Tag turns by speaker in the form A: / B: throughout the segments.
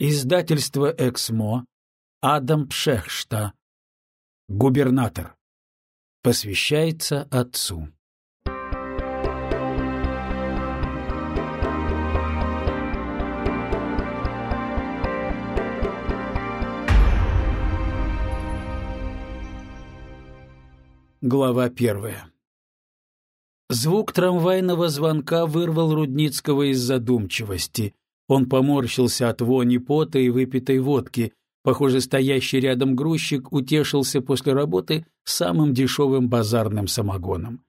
A: Издательство «Эксмо», Адам Пшехшта, губернатор. Посвящается отцу. Глава первая Звук трамвайного звонка вырвал Рудницкого из задумчивости. Он поморщился от вони пота и выпитой водки. Похоже, стоящий рядом грузчик утешился после работы самым дешевым базарным самогоном.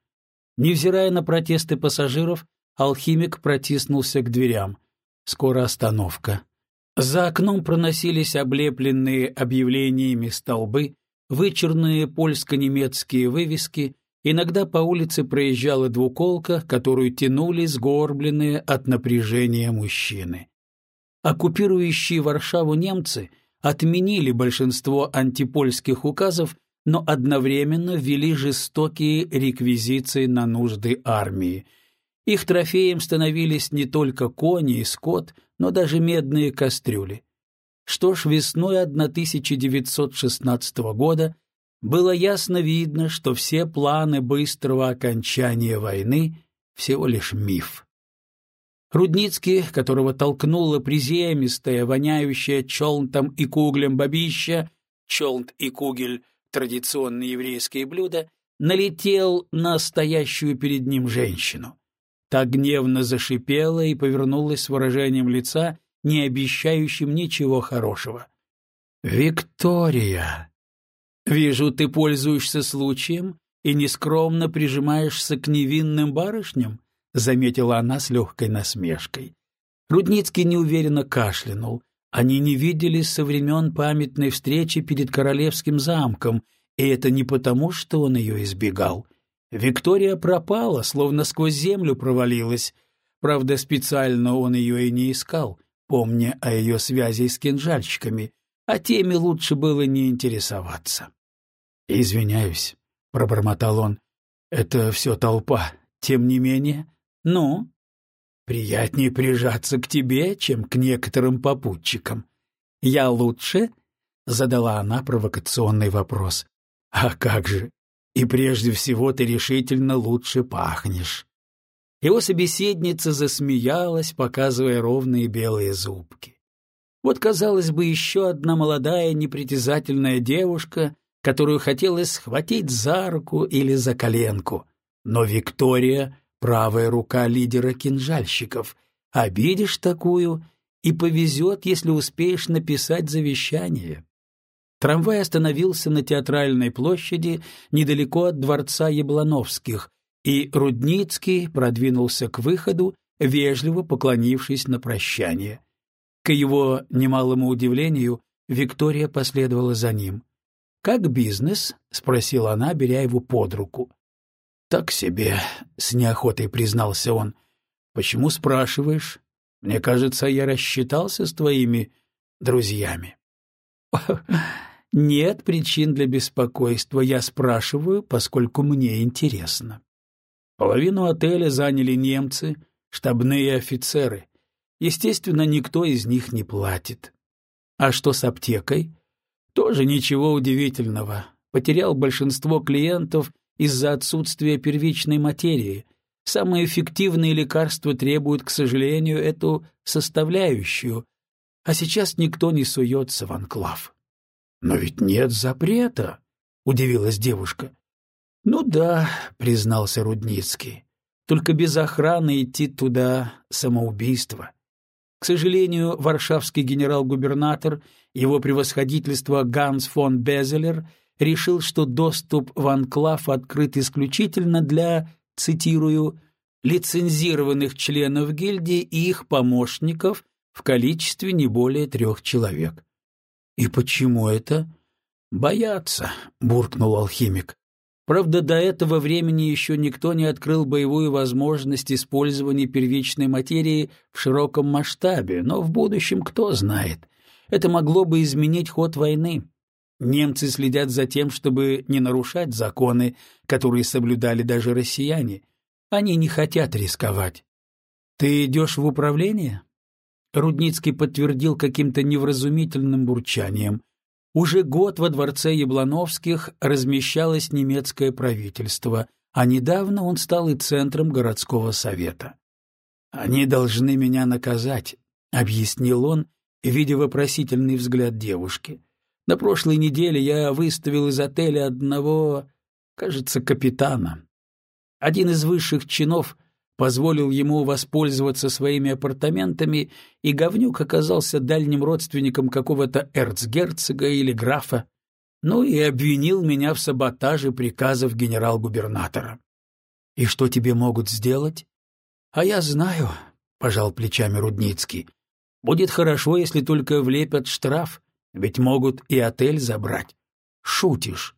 A: Невзирая на протесты пассажиров, алхимик протиснулся к дверям. Скоро остановка. За окном проносились облепленные объявлениями столбы, вычурные польско-немецкие вывески, иногда по улице проезжала двуколка, которую тянули сгорбленные от напряжения мужчины. Оккупирующие Варшаву немцы отменили большинство антипольских указов, но одновременно ввели жестокие реквизиции на нужды армии. Их трофеем становились не только кони и скот, но даже медные кастрюли. Что ж, весной 1916 года было ясно видно, что все планы быстрого окончания войны — всего лишь миф. Рудницкий, которого толкнула приземистая, воняющая челнтом и куглем бабища, челнт и кугель — традиционные еврейские блюда, налетел на стоящую перед ним женщину. Та гневно зашипела и повернулась с выражением лица, не обещающим ничего хорошего. «Виктория! Вижу, ты пользуешься случаем и нескромно прижимаешься к невинным барышням?» — заметила она с легкой насмешкой. Рудницкий неуверенно кашлянул. Они не виделись со времен памятной встречи перед королевским замком, и это не потому, что он ее избегал. Виктория пропала, словно сквозь землю провалилась. Правда, специально он ее и не искал, помня о ее связи с кинжальщиками, а теми лучше было не интересоваться. «Извиняюсь», — пробормотал он, — «это все толпа. Тем не менее, ну, приятнее прижаться к тебе, чем к некоторым попутчикам. Я лучше? задала она провокационный вопрос. А как же? И прежде всего ты решительно лучше пахнешь. Его собеседница засмеялась, показывая ровные белые зубки. Вот, казалось бы, еще одна молодая непритязательная девушка, которую хотелось схватить за руку или за коленку. Но Виктория правая рука лидера кинжальщиков. Обидишь такую и повезет, если успеешь написать завещание. Трамвай остановился на театральной площади недалеко от дворца Яблановских, и Рудницкий продвинулся к выходу, вежливо поклонившись на прощание. К его немалому удивлению, Виктория последовала за ним. «Как бизнес?» — спросила она, беря его под руку. «Так себе», — с неохотой признался он. «Почему спрашиваешь? Мне кажется, я рассчитался с твоими друзьями». «Нет причин для беспокойства. Я спрашиваю, поскольку мне интересно». Половину отеля заняли немцы, штабные офицеры. Естественно, никто из них не платит. А что с аптекой? Тоже ничего удивительного. Потерял большинство клиентов из-за отсутствия первичной материи. Самые эффективные лекарства требуют, к сожалению, эту составляющую, а сейчас никто не суется в анклав. — Но ведь нет запрета, — удивилась девушка. — Ну да, — признался Рудницкий, — только без охраны идти туда — самоубийство. К сожалению, варшавский генерал-губернатор, его превосходительство Ганс фон Безелер — решил, что доступ в анклав открыт исключительно для, цитирую, лицензированных членов гильдии и их помощников в количестве не более трех человек. «И почему это?» «Боятся», — буркнул алхимик. Правда, до этого времени еще никто не открыл боевую возможность использования первичной материи в широком масштабе, но в будущем кто знает. Это могло бы изменить ход войны. Немцы следят за тем, чтобы не нарушать законы, которые соблюдали даже россияне. Они не хотят рисковать. Ты идешь в управление? Рудницкий подтвердил каким-то невразумительным бурчанием. Уже год во дворце Яблановских размещалось немецкое правительство, а недавно он стал и центром городского совета. «Они должны меня наказать», — объяснил он, видя вопросительный взгляд девушки. «На прошлой неделе я выставил из отеля одного, кажется, капитана. Один из высших чинов позволил ему воспользоваться своими апартаментами, и говнюк оказался дальним родственником какого-то эрцгерцога или графа, ну и обвинил меня в саботаже приказов генерал-губернатора. «И что тебе могут сделать?» «А я знаю», — пожал плечами Рудницкий. «Будет хорошо, если только влепят штраф, ведь могут и отель забрать». «Шутишь?»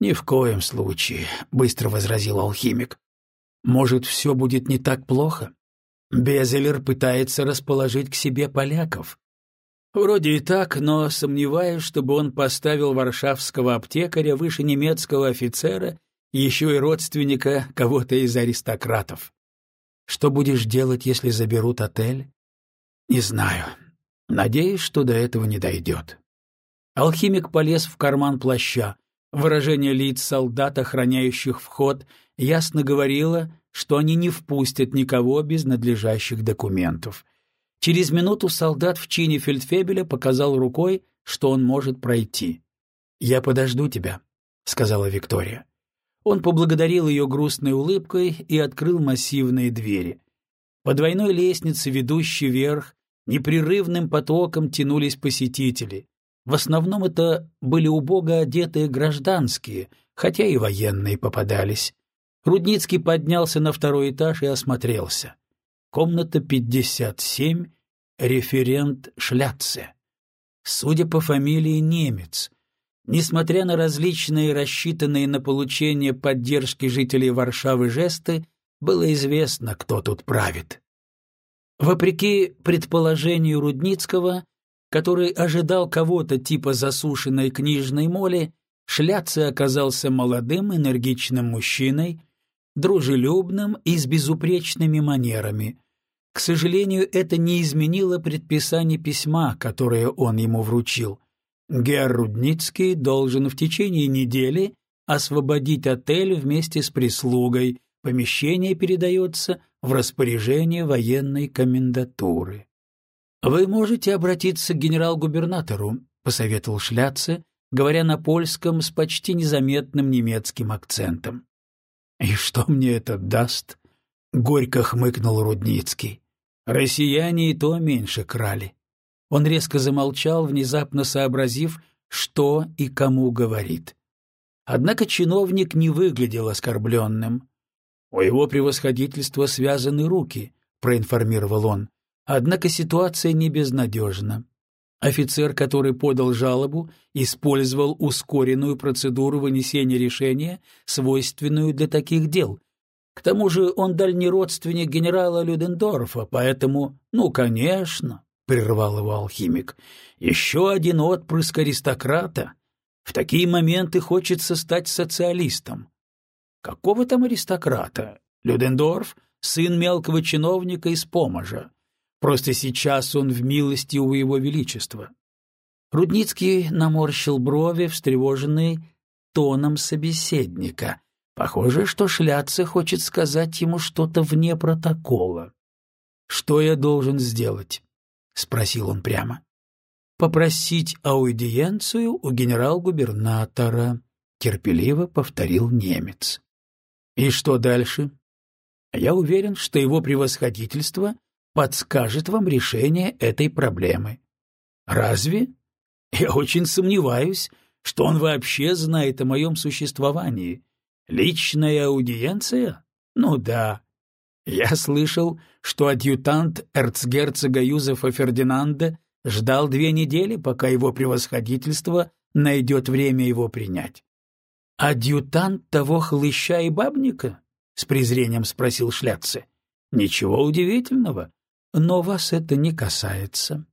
A: «Ни в коем случае», — быстро возразил алхимик. «Может, все будет не так плохо? Безелер пытается расположить к себе поляков. Вроде и так, но сомневаюсь, чтобы он поставил варшавского аптекаря выше немецкого офицера, еще и родственника кого-то из аристократов. Что будешь делать, если заберут отель? Не знаю. Надеюсь, что до этого не дойдет. Алхимик полез в карман плаща. Выражение лиц солдат, охраняющих вход, ясно говорило, что они не впустят никого без надлежащих документов. Через минуту солдат в чине фельдфебеля показал рукой, что он может пройти. «Я подожду тебя», — сказала Виктория. Он поблагодарил ее грустной улыбкой и открыл массивные двери. По двойной лестнице, ведущей вверх, непрерывным потоком тянулись посетители. В основном это были убого одетые гражданские, хотя и военные попадались. Рудницкий поднялся на второй этаж и осмотрелся. Комната 57, референт Шляцце. Судя по фамилии, немец — Несмотря на различные рассчитанные на получение поддержки жителей Варшавы жесты, было известно, кто тут правит. Вопреки предположению Рудницкого, который ожидал кого-то типа засушенной книжной моли, Шляци оказался молодым, энергичным мужчиной, дружелюбным и с безупречными манерами. К сожалению, это не изменило предписание письма, которое он ему вручил — Гер Рудницкий должен в течение недели освободить отель вместе с прислугой. Помещение передается в распоряжение военной комендатуры. «Вы можете обратиться к генерал-губернатору», — посоветовал Шляце, говоря на польском с почти незаметным немецким акцентом. «И что мне это даст?» — горько хмыкнул Рудницкий. «Россияне и то меньше крали. Он резко замолчал, внезапно сообразив, что и кому говорит. Однако чиновник не выглядел оскорбленным. «У его превосходительства связаны руки», — проинформировал он. Однако ситуация не безнадежна. Офицер, который подал жалобу, использовал ускоренную процедуру вынесения решения, свойственную для таких дел. К тому же он дальний родственник генерала Людендорфа, поэтому, ну, конечно, прервал его алхимик. Еще один отпрыск аристократа. В такие моменты хочется стать социалистом. Какого там аристократа? Людендорф — сын мелкого чиновника из Поможа. Просто сейчас он в милости у его величества. Рудницкий наморщил брови, встревоженный тоном собеседника. Похоже, что Шляцце хочет сказать ему что-то вне протокола. Что я должен сделать? — спросил он прямо. «Попросить аудиенцию у генерал-губернатора», — терпеливо повторил немец. «И что дальше?» «Я уверен, что его превосходительство подскажет вам решение этой проблемы». «Разве? Я очень сомневаюсь, что он вообще знает о моем существовании. Личная аудиенция? Ну да, я слышал, что адъютант эрцгерцога Юзефа Фердинанда ждал две недели, пока его превосходительство найдет время его принять. «Адъютант того хлыща и бабника?» — с презрением спросил Шляцце. «Ничего удивительного, но вас это не касается».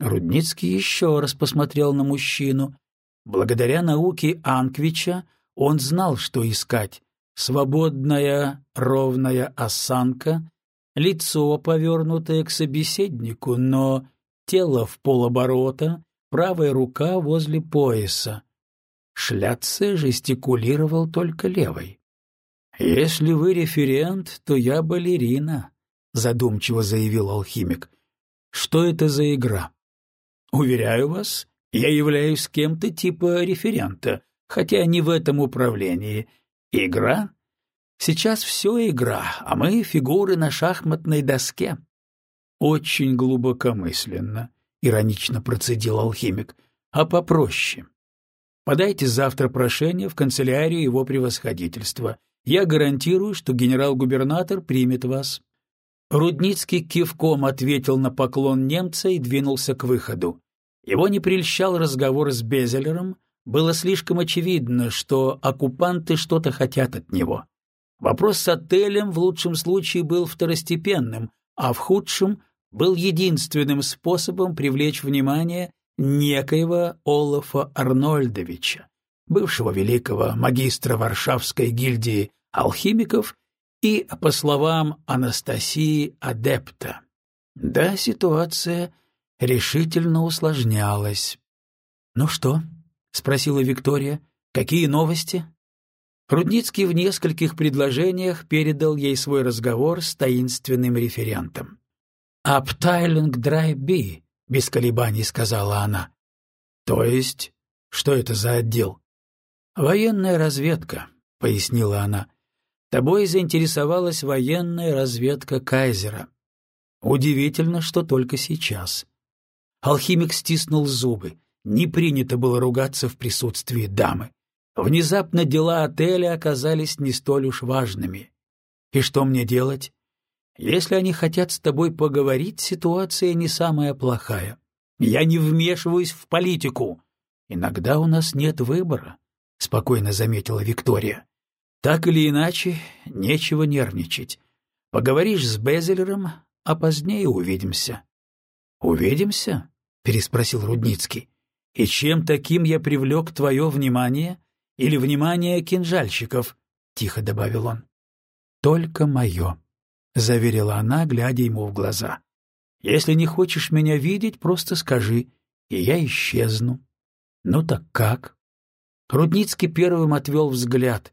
A: Рудницкий еще раз посмотрел на мужчину. Благодаря науке Анквича он знал, что искать, свободная ровная осанка, лицо повернутое к собеседнику, но тело в полоборота, правая рука возле пояса. Шляцце жестикулировал только левой. «Если вы референт, то я балерина», — задумчиво заявил алхимик. «Что это за игра?» «Уверяю вас, я являюсь кем-то типа референта, хотя не в этом управлении. Игра? Сейчас все игра, а мы — фигуры на шахматной доске». «Очень глубокомысленно», — иронично процедил алхимик, — «а попроще. Подайте завтра прошение в канцелярию его превосходительства. Я гарантирую, что генерал-губернатор примет вас». Рудницкий кивком ответил на поклон немца и двинулся к выходу. Его не прельщал разговор с Безелером, было слишком очевидно, что оккупанты что-то хотят от него. Вопрос с отелем в лучшем случае был второстепенным, а в худшем был единственным способом привлечь внимание некоего Олафа Арнольдовича, бывшего великого магистра Варшавской гильдии алхимиков и, по словам Анастасии, адепта. Да, ситуация решительно усложнялась. «Ну что?» — спросила Виктория. «Какие новости?» Рудницкий в нескольких предложениях передал ей свой разговор с таинственным референтом. «Абтайлинг Драй Би», — без колебаний сказала она. «То есть? Что это за отдел?» «Военная разведка», — пояснила она. «Тобой заинтересовалась военная разведка Кайзера. Удивительно, что только сейчас». Алхимик стиснул зубы. Не принято было ругаться в присутствии дамы. Внезапно дела отеля оказались не столь уж важными. «И что мне делать?» Если они хотят с тобой поговорить, ситуация не самая плохая. Я не вмешиваюсь в политику. Иногда у нас нет выбора, — спокойно заметила Виктория. Так или иначе, нечего нервничать. Поговоришь с Безелером, а позднее увидимся. — Увидимся? — переспросил Рудницкий. — И чем таким я привлек твое внимание или внимание кинжальщиков? — тихо добавил он. — Только мое. — заверила она, глядя ему в глаза. «Если не хочешь меня видеть, просто скажи, и я исчезну». «Ну так как?» Рудницкий первым отвел взгляд.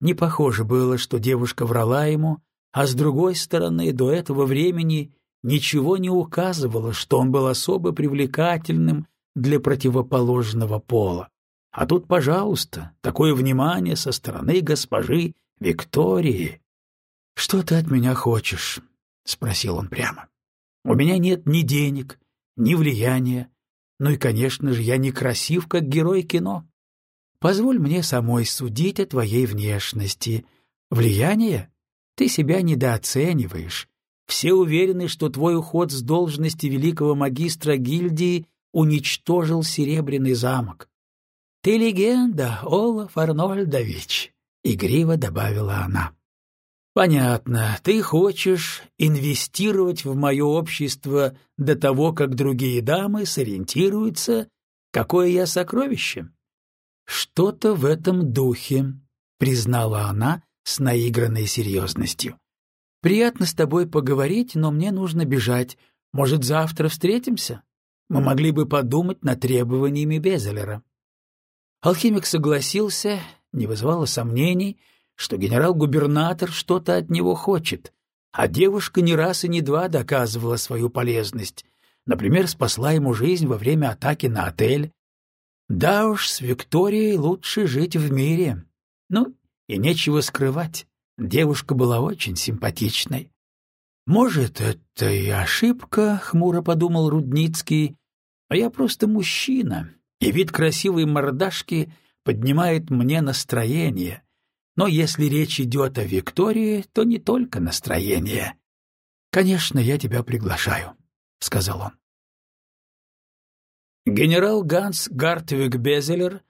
A: Не похоже было, что девушка врала ему, а с другой стороны, до этого времени ничего не указывало, что он был особо привлекательным для противоположного пола. А тут, пожалуйста, такое внимание со стороны госпожи Виктории. «Что ты от меня хочешь?» — спросил он прямо. «У меня нет ни денег, ни влияния, ну и, конечно же, я не красив, как герой кино. Позволь мне самой судить о твоей внешности. Влияние? Ты себя недооцениваешь. Все уверены, что твой уход с должности великого магистра гильдии уничтожил Серебряный замок. Ты легенда, Олаф Арнольдович, — игриво добавила она. Понятно, ты хочешь инвестировать в мое общество до того, как другие дамы сориентируются, какое я сокровище. Что-то в этом духе, признала она с наигранной серьезностью. Приятно с тобой поговорить, но мне нужно бежать. Может, завтра встретимся? Мы могли бы подумать над требованиями Безелера. Алхимик согласился, не вызывало сомнений — что генерал-губернатор что-то от него хочет, а девушка не раз и не два доказывала свою полезность. Например, спасла ему жизнь во время атаки на отель. Да уж, с Викторией лучше жить в мире. Ну, и нечего скрывать, девушка была очень симпатичной. «Может, это и ошибка», — хмуро подумал Рудницкий, — «а я просто мужчина, и вид красивой мордашки поднимает мне настроение, но если речь идет о Виктории, то не только настроение. «Конечно, я тебя приглашаю», — сказал он. Генерал Ганс Гартвиг Безелер,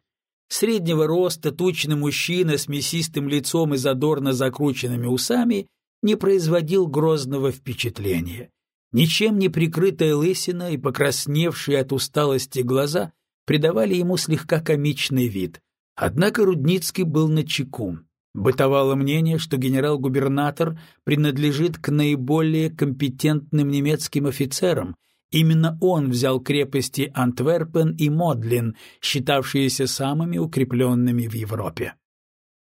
A: среднего роста, тучный мужчина с мясистым лицом и задорно закрученными усами, не производил грозного впечатления. Ничем не прикрытая лысина и покрасневшие от усталости глаза придавали ему слегка комичный вид. Однако Рудницкий был на чеку. Бытовало мнение, что генерал-губернатор принадлежит к наиболее компетентным немецким офицерам. Именно он взял крепости Антверпен и Модлин, считавшиеся самыми укрепленными в Европе.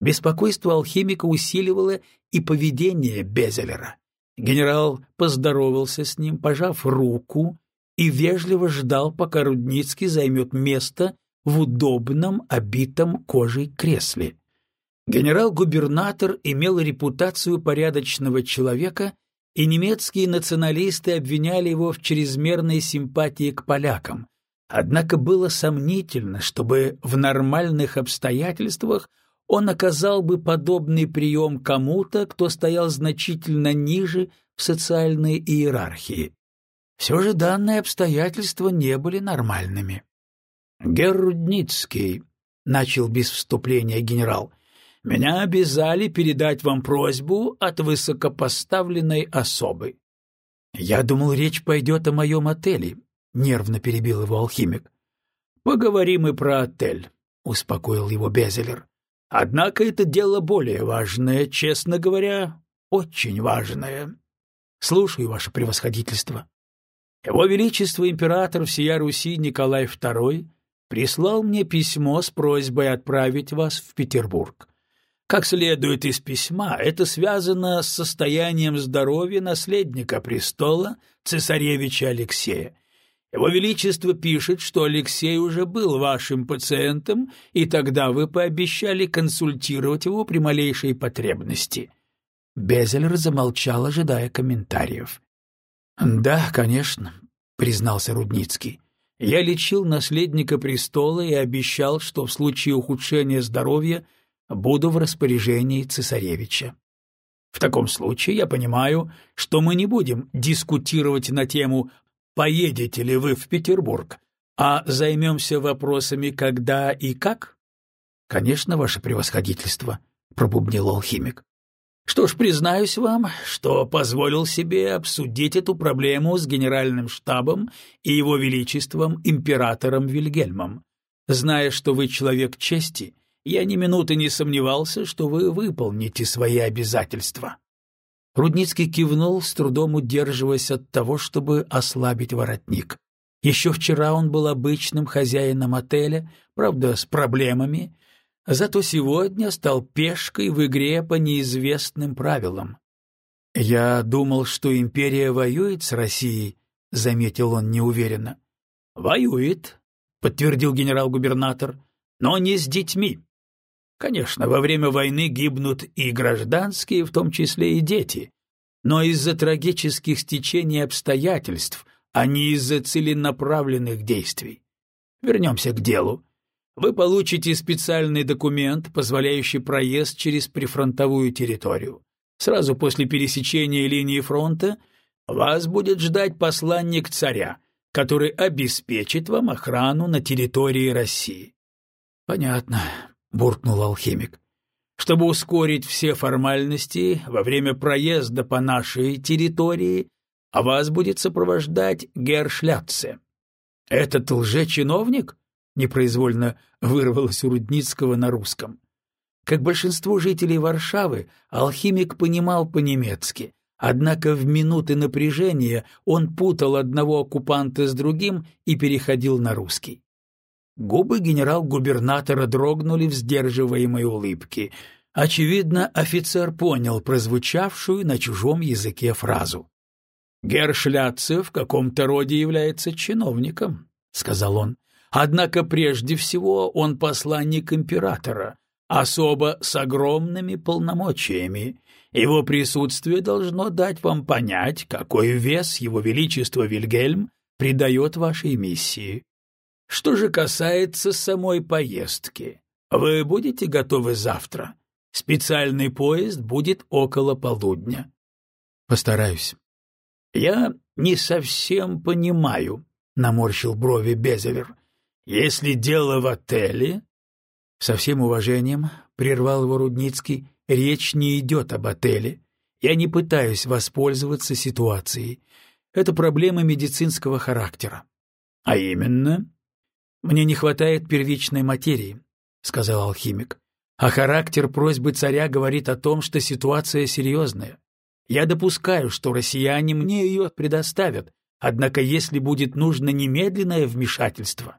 A: Беспокойство алхимика усиливало и поведение Безелера. Генерал поздоровался с ним, пожав руку, и вежливо ждал, пока Рудницкий займет место в удобном, обитом кожей кресле. Генерал-губернатор имел репутацию порядочного человека, и немецкие националисты обвиняли его в чрезмерной симпатии к полякам. Однако было сомнительно, чтобы в нормальных обстоятельствах он оказал бы подобный прием кому-то, кто стоял значительно ниже в социальной иерархии. Все же данные обстоятельства не были нормальными. «Геррудницкий», — начал без вступления генерал, — «меня обязали передать вам просьбу от высокопоставленной особы». «Я думал, речь пойдет о моем отеле», — нервно перебил его алхимик. «Поговорим и про отель», — успокоил его Безелер. «Однако это дело более важное, честно говоря, очень важное. Слушаю, ваше превосходительство». Его Величество император всея Руси Николай II прислал мне письмо с просьбой отправить вас в Петербург. Как следует из письма, это связано с состоянием здоровья наследника престола, цесаревича Алексея. Его Величество пишет, что Алексей уже был вашим пациентом, и тогда вы пообещали консультировать его при малейшей потребности. Безелер замолчал, ожидая комментариев. «Да, конечно», — признался Рудницкий. «Я лечил наследника престола и обещал, что в случае ухудшения здоровья буду в распоряжении цесаревича. В таком случае я понимаю, что мы не будем дискутировать на тему «поедете ли вы в Петербург», а займемся вопросами «когда и как?» «Конечно, ваше превосходительство», — пробубнил алхимик. Что ж, признаюсь вам, что позволил себе обсудить эту проблему с генеральным штабом и его величеством императором Вильгельмом. Зная, что вы человек чести, я ни минуты не сомневался, что вы выполните свои обязательства. Рудницкий кивнул, с трудом удерживаясь от того, чтобы ослабить воротник. Еще вчера он был обычным хозяином отеля, правда, с проблемами, Зато сегодня стал пешкой в игре по неизвестным правилам. «Я думал, что империя воюет с Россией», — заметил он неуверенно. «Воюет», — подтвердил генерал-губернатор, — «но не с детьми. Конечно, во время войны гибнут и гражданские, в том числе и дети, но из-за трагических стечений обстоятельств, а не из-за целенаправленных действий. Вернемся к делу вы получите специальный документ, позволяющий проезд через прифронтовую территорию. Сразу после пересечения линии фронта вас будет ждать посланник царя, который обеспечит вам охрану на территории России. — Понятно, — буркнул алхимик. — Чтобы ускорить все формальности во время проезда по нашей территории, а вас будет сопровождать Гершляцце. — Этот лжечиновник? непроизвольно вырвалось у Рудницкого на русском. Как большинство жителей Варшавы, алхимик понимал по-немецки, однако в минуты напряжения он путал одного оккупанта с другим и переходил на русский. Губы генерал-губернатора дрогнули в сдерживаемой улыбке. Очевидно, офицер понял прозвучавшую на чужом языке фразу. «Гершляцев в каком-то роде является чиновником», — сказал он. Однако прежде всего он посланник императора, особо с огромными полномочиями. Его присутствие должно дать вам понять, какой вес его величество Вильгельм придает вашей миссии. Что же касается самой поездки, вы будете готовы завтра? Специальный поезд будет около полудня. Постараюсь. Я не совсем понимаю, наморщил брови Безелер. Если дело в отеле... Со всем уважением, — прервал его Рудницкий, — речь не идет об отеле. Я не пытаюсь воспользоваться ситуацией. Это проблема медицинского характера. — А именно? — Мне не хватает первичной материи, — сказал алхимик. А характер просьбы царя говорит о том, что ситуация серьезная. Я допускаю, что россияне мне ее предоставят, однако если будет нужно немедленное вмешательство...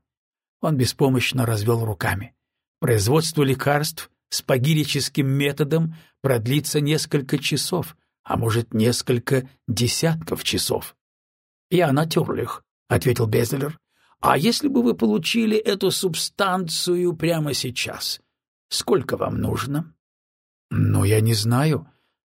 A: Он беспомощно развел руками. Производство лекарств с пагирическим методом продлится несколько часов, а может, несколько десятков часов. — Я натюрлих, — ответил Безелер. — А если бы вы получили эту субстанцию прямо сейчас? Сколько вам нужно? — Ну, я не знаю.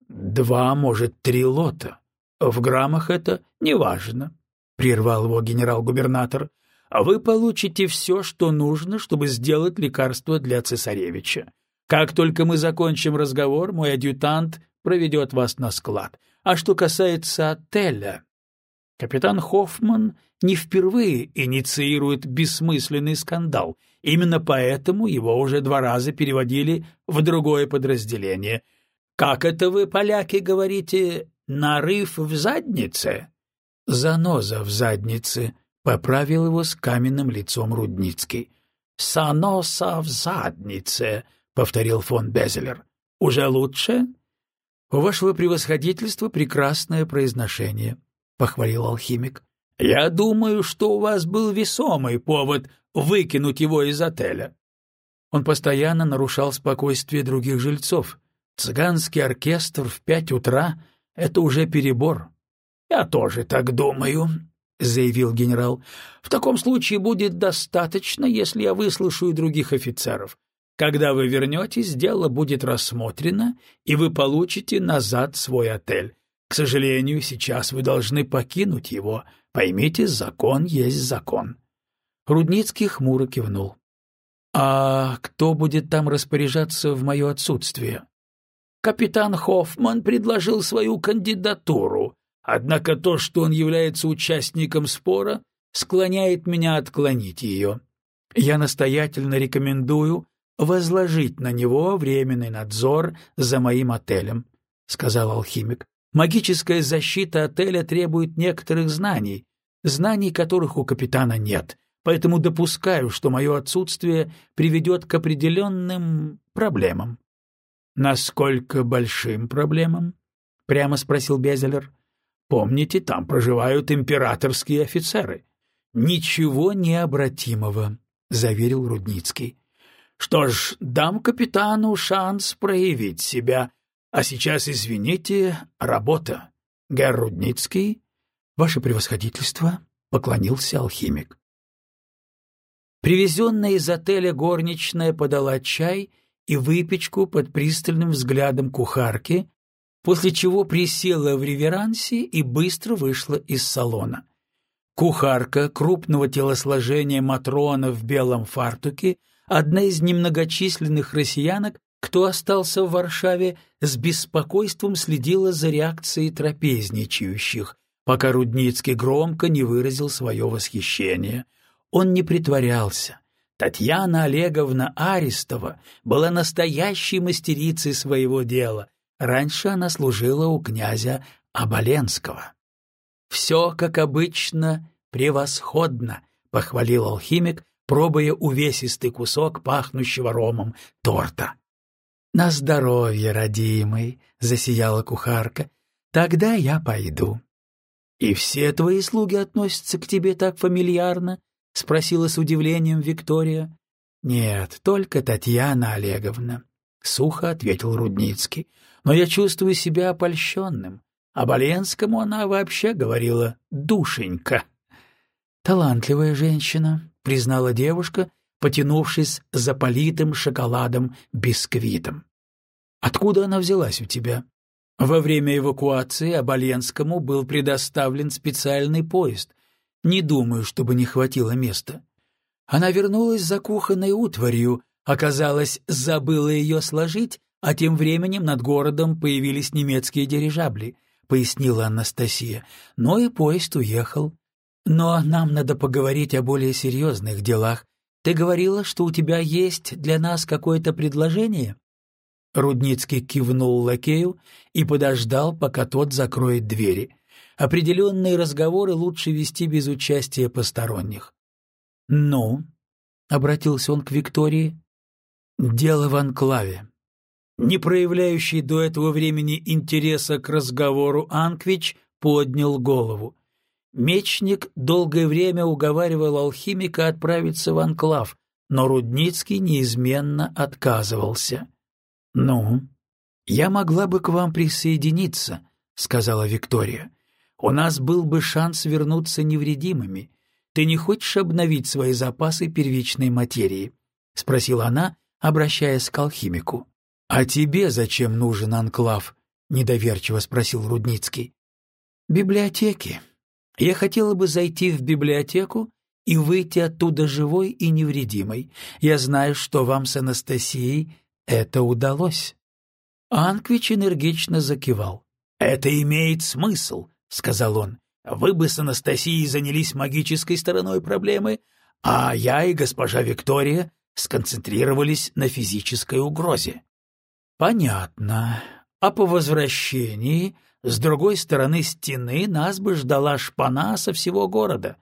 A: Два, может, три лота. В граммах это неважно, — прервал его генерал-губернатор. — Вы получите все, что нужно, чтобы сделать лекарство для цесаревича. Как только мы закончим разговор, мой адъютант проведет вас на склад. А что касается отеля... Капитан Хоффман не впервые инициирует бессмысленный скандал. Именно поэтому его уже два раза переводили в другое подразделение. Как это вы, поляки, говорите, нарыв в заднице? Заноза в заднице, поправил его с каменным лицом Рудницкий. Саноса в заднице, повторил фон Безелер. Уже лучше? — У вашего превосходительства прекрасное произношение, — похвалил алхимик. — Я думаю, что у вас был весомый повод выкинуть его из отеля. Он постоянно нарушал спокойствие других жильцов. Цыганский оркестр в пять утра — это уже перебор. — Я тоже так думаю, — заявил генерал. — В таком случае будет достаточно, если я выслушаю других офицеров. Когда вы вернетесь, дело будет рассмотрено, и вы получите назад свой отель. К сожалению, сейчас вы должны покинуть его. Поймите, закон есть закон». Рудницкий хмуро кивнул. «А кто будет там распоряжаться в мое отсутствие?» «Капитан Хоффман предложил свою кандидатуру, однако то, что он является участником спора, склоняет меня отклонить ее. Я настоятельно рекомендую возложить на него временный надзор за моим отелем, — сказал алхимик. Магическая защита отеля требует некоторых знаний, знаний которых у капитана нет, поэтому допускаю, что мое отсутствие приведет к определенным проблемам. — Насколько большим проблемам? — прямо спросил Безелер. — Помните, там проживают императорские офицеры. — Ничего необратимого, — заверил Рудницкий. Что ж, дам капитану шанс проявить себя. А сейчас, извините, работа. Герр Рудницкий, ваше превосходительство, поклонился алхимик. Привезенная из отеля горничная подала чай и выпечку под пристальным взглядом кухарки, после чего присела в реверансе и быстро вышла из салона. Кухарка крупного телосложения Матрона в белом фартуке — одна из немногочисленных россиянок, кто остался в Варшаве, с беспокойством следила за реакцией трапезничающих, пока Рудницкий громко не выразил свое восхищение. Он не притворялся. Татьяна Олеговна Арестова была настоящей мастерицей своего дела. Раньше она служила у князя Оболенского. «Все, как обычно, превосходно», — похвалил алхимик, пробуя увесистый кусок пахнущего ромом торта. «На здоровье, родимый!» — засияла кухарка. «Тогда я пойду». «И все твои слуги относятся к тебе так фамильярно?» — спросила с удивлением Виктория. «Нет, только Татьяна Олеговна», — сухо ответил Рудницкий. «Но я чувствую себя опольщенным. А Боленскому она вообще говорила «душенька». «Талантливая женщина», — признала девушка, потянувшись за политым шоколадом бисквитом. «Откуда она взялась у тебя?» Во время эвакуации Оболенскому был предоставлен специальный поезд. Не думаю, чтобы не хватило места. Она вернулась за кухонной утварью, оказалось, забыла ее сложить, а тем временем над городом появились немецкие дирижабли, — пояснила Анастасия. Но и поезд уехал. Но нам надо поговорить о более серьезных делах. Ты говорила, что у тебя есть для нас какое-то предложение?» Рудницкий кивнул лакею и подождал, пока тот закроет двери. Определенные разговоры лучше вести без участия посторонних. «Ну?» — обратился он к Виктории. Дело в анклаве. Не проявляющий до этого времени интереса к разговору Анквич поднял голову. Мечник долгое время уговаривал алхимика отправиться в анклав, но Рудницкий неизменно отказывался. «Ну, я могла бы к вам присоединиться», — сказала Виктория. «У нас был бы шанс вернуться невредимыми. Ты не хочешь обновить свои запасы первичной материи?» — спросила она, обращаясь к алхимику. «А тебе зачем нужен анклав?» — недоверчиво спросил Рудницкий. «Библиотеки. Я хотела бы зайти в библиотеку и выйти оттуда живой и невредимой. Я знаю, что вам с Анастасией это удалось». Анквич энергично закивал. «Это имеет смысл», — сказал он. «Вы бы с Анастасией занялись магической стороной проблемы, а я и госпожа Виктория сконцентрировались на физической угрозе». «Понятно. А по возвращении с другой стороны стены нас бы ждала шпана со всего города.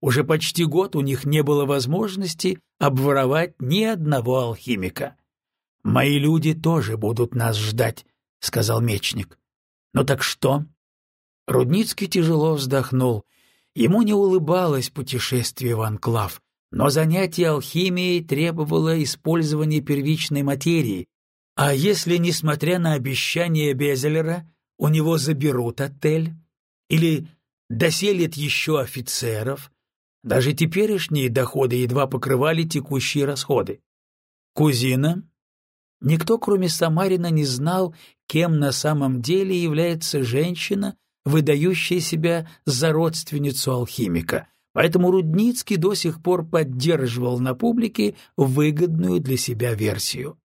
A: Уже почти год у них не было возможности обворовать ни одного алхимика. «Мои люди тоже будут нас ждать», — сказал мечник. «Ну так что?» Рудницкий тяжело вздохнул. Ему не улыбалось путешествие в Анклав, но занятие алхимией требовало использования первичной материи. А если, несмотря на обещание Безелера, у него заберут отель или доселят еще офицеров, даже теперешние доходы едва покрывали текущие расходы. Кузина, Никто, кроме Самарина, не знал, кем на самом деле является женщина, выдающая себя за родственницу алхимика, поэтому Рудницкий до сих пор поддерживал на публике выгодную для себя версию.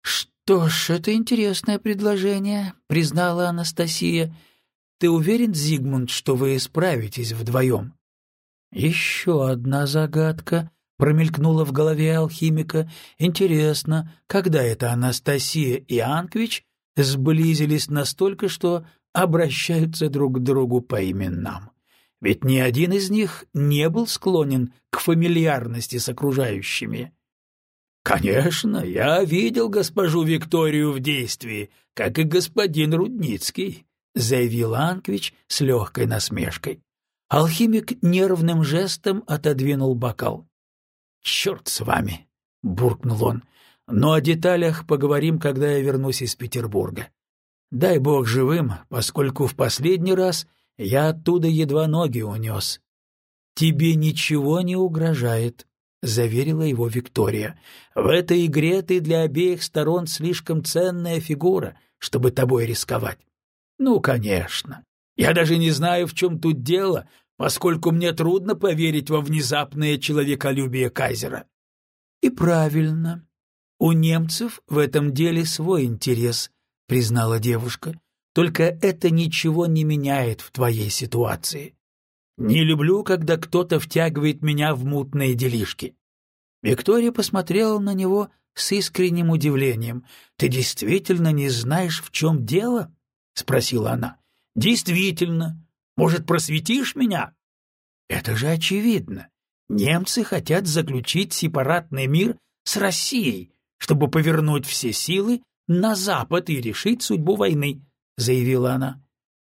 A: «Что ж, это интересное предложение», — признала Анастасия. «Ты уверен, Зигмунд, что вы справитесь вдвоем?» «Еще одна загадка», Промелькнуло в голове алхимика. Интересно, когда это Анастасия и Анквич сблизились настолько, что обращаются друг к другу по именам? Ведь ни один из них не был склонен к фамильярности с окружающими. «Конечно, я видел госпожу Викторию в действии, как и господин Рудницкий», — заявил Анквич с легкой насмешкой. Алхимик нервным жестом отодвинул бокал. «Черт с вами!» — буркнул он. «Но о деталях поговорим, когда я вернусь из Петербурга. Дай бог живым, поскольку в последний раз я оттуда едва ноги унес». «Тебе ничего не угрожает», — заверила его Виктория. «В этой игре ты для обеих сторон слишком ценная фигура, чтобы тобой рисковать». «Ну, конечно. Я даже не знаю, в чем тут дело, поскольку мне трудно поверить во внезапное человеколюбие кайзера. И правильно. У немцев в этом деле свой интерес, признала девушка. Только это ничего не меняет в твоей ситуации. Не люблю, когда кто-то втягивает меня в мутные делишки. Виктория посмотрела на него с искренним удивлением. «Ты действительно не знаешь, в чем дело?» — спросила она. «Действительно. Может, просветишь меня? Это же очевидно. Немцы хотят заключить сепаратный мир с Россией, чтобы повернуть все силы на Запад и решить судьбу войны, заявила она.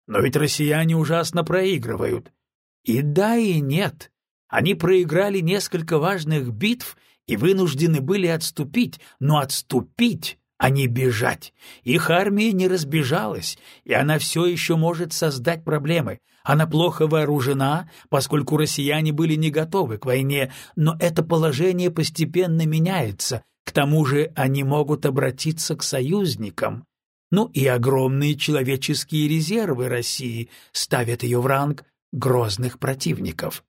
A: Но ведь россияне ужасно проигрывают. И да, и нет. Они проиграли несколько важных битв и вынуждены были отступить, но отступить а не бежать. Их армия не разбежалась, и она все еще может создать проблемы. Она плохо вооружена, поскольку россияне были не готовы к войне, но это положение постепенно меняется. К тому же они могут обратиться к союзникам. Ну и огромные человеческие резервы России ставят ее в ранг грозных противников.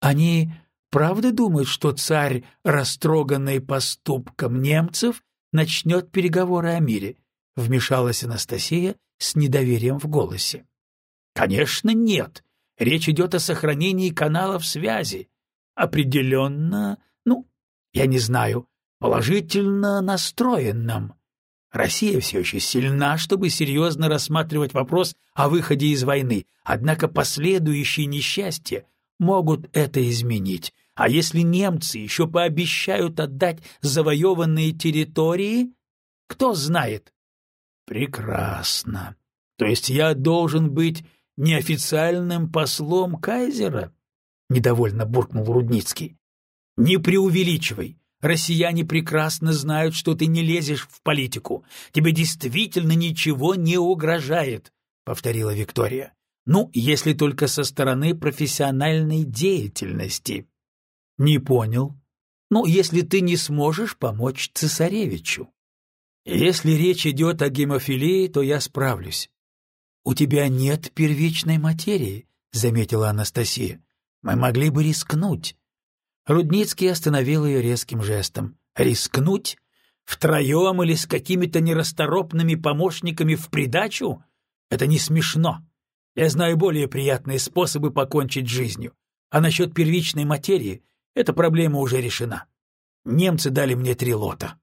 A: Они правда думают, что царь, растроганный поступком немцев, начнет переговоры о мире», — вмешалась Анастасия с недоверием в голосе. «Конечно, нет. Речь идет о сохранении каналов связи. Определенно, ну, я не знаю, положительно настроенном. Россия все еще сильна, чтобы серьезно рассматривать вопрос о выходе из войны, однако последующие несчастья могут это изменить. А если немцы еще пообещают отдать завоеванные территории, кто знает? Прекрасно. То есть я должен быть неофициальным послом кайзера? Недовольно буркнул Рудницкий. Не преувеличивай. Россияне прекрасно знают, что ты не лезешь в политику. Тебе действительно ничего не угрожает, повторила Виктория. Ну, если только со стороны профессиональной деятельности. Не понял. Ну, если ты не сможешь помочь цесаревичу. Если речь идет о гемофилии, то я справлюсь. У тебя нет первичной материи, заметила Анастасия. Мы могли бы рискнуть. Рудницкий остановил ее резким жестом. Рискнуть? Втроем или с какими-то нерасторопными помощниками в придачу? Это не смешно. Я знаю более приятные способы покончить жизнью. А насчет первичной материи эта проблема уже решена. Немцы дали мне три лота.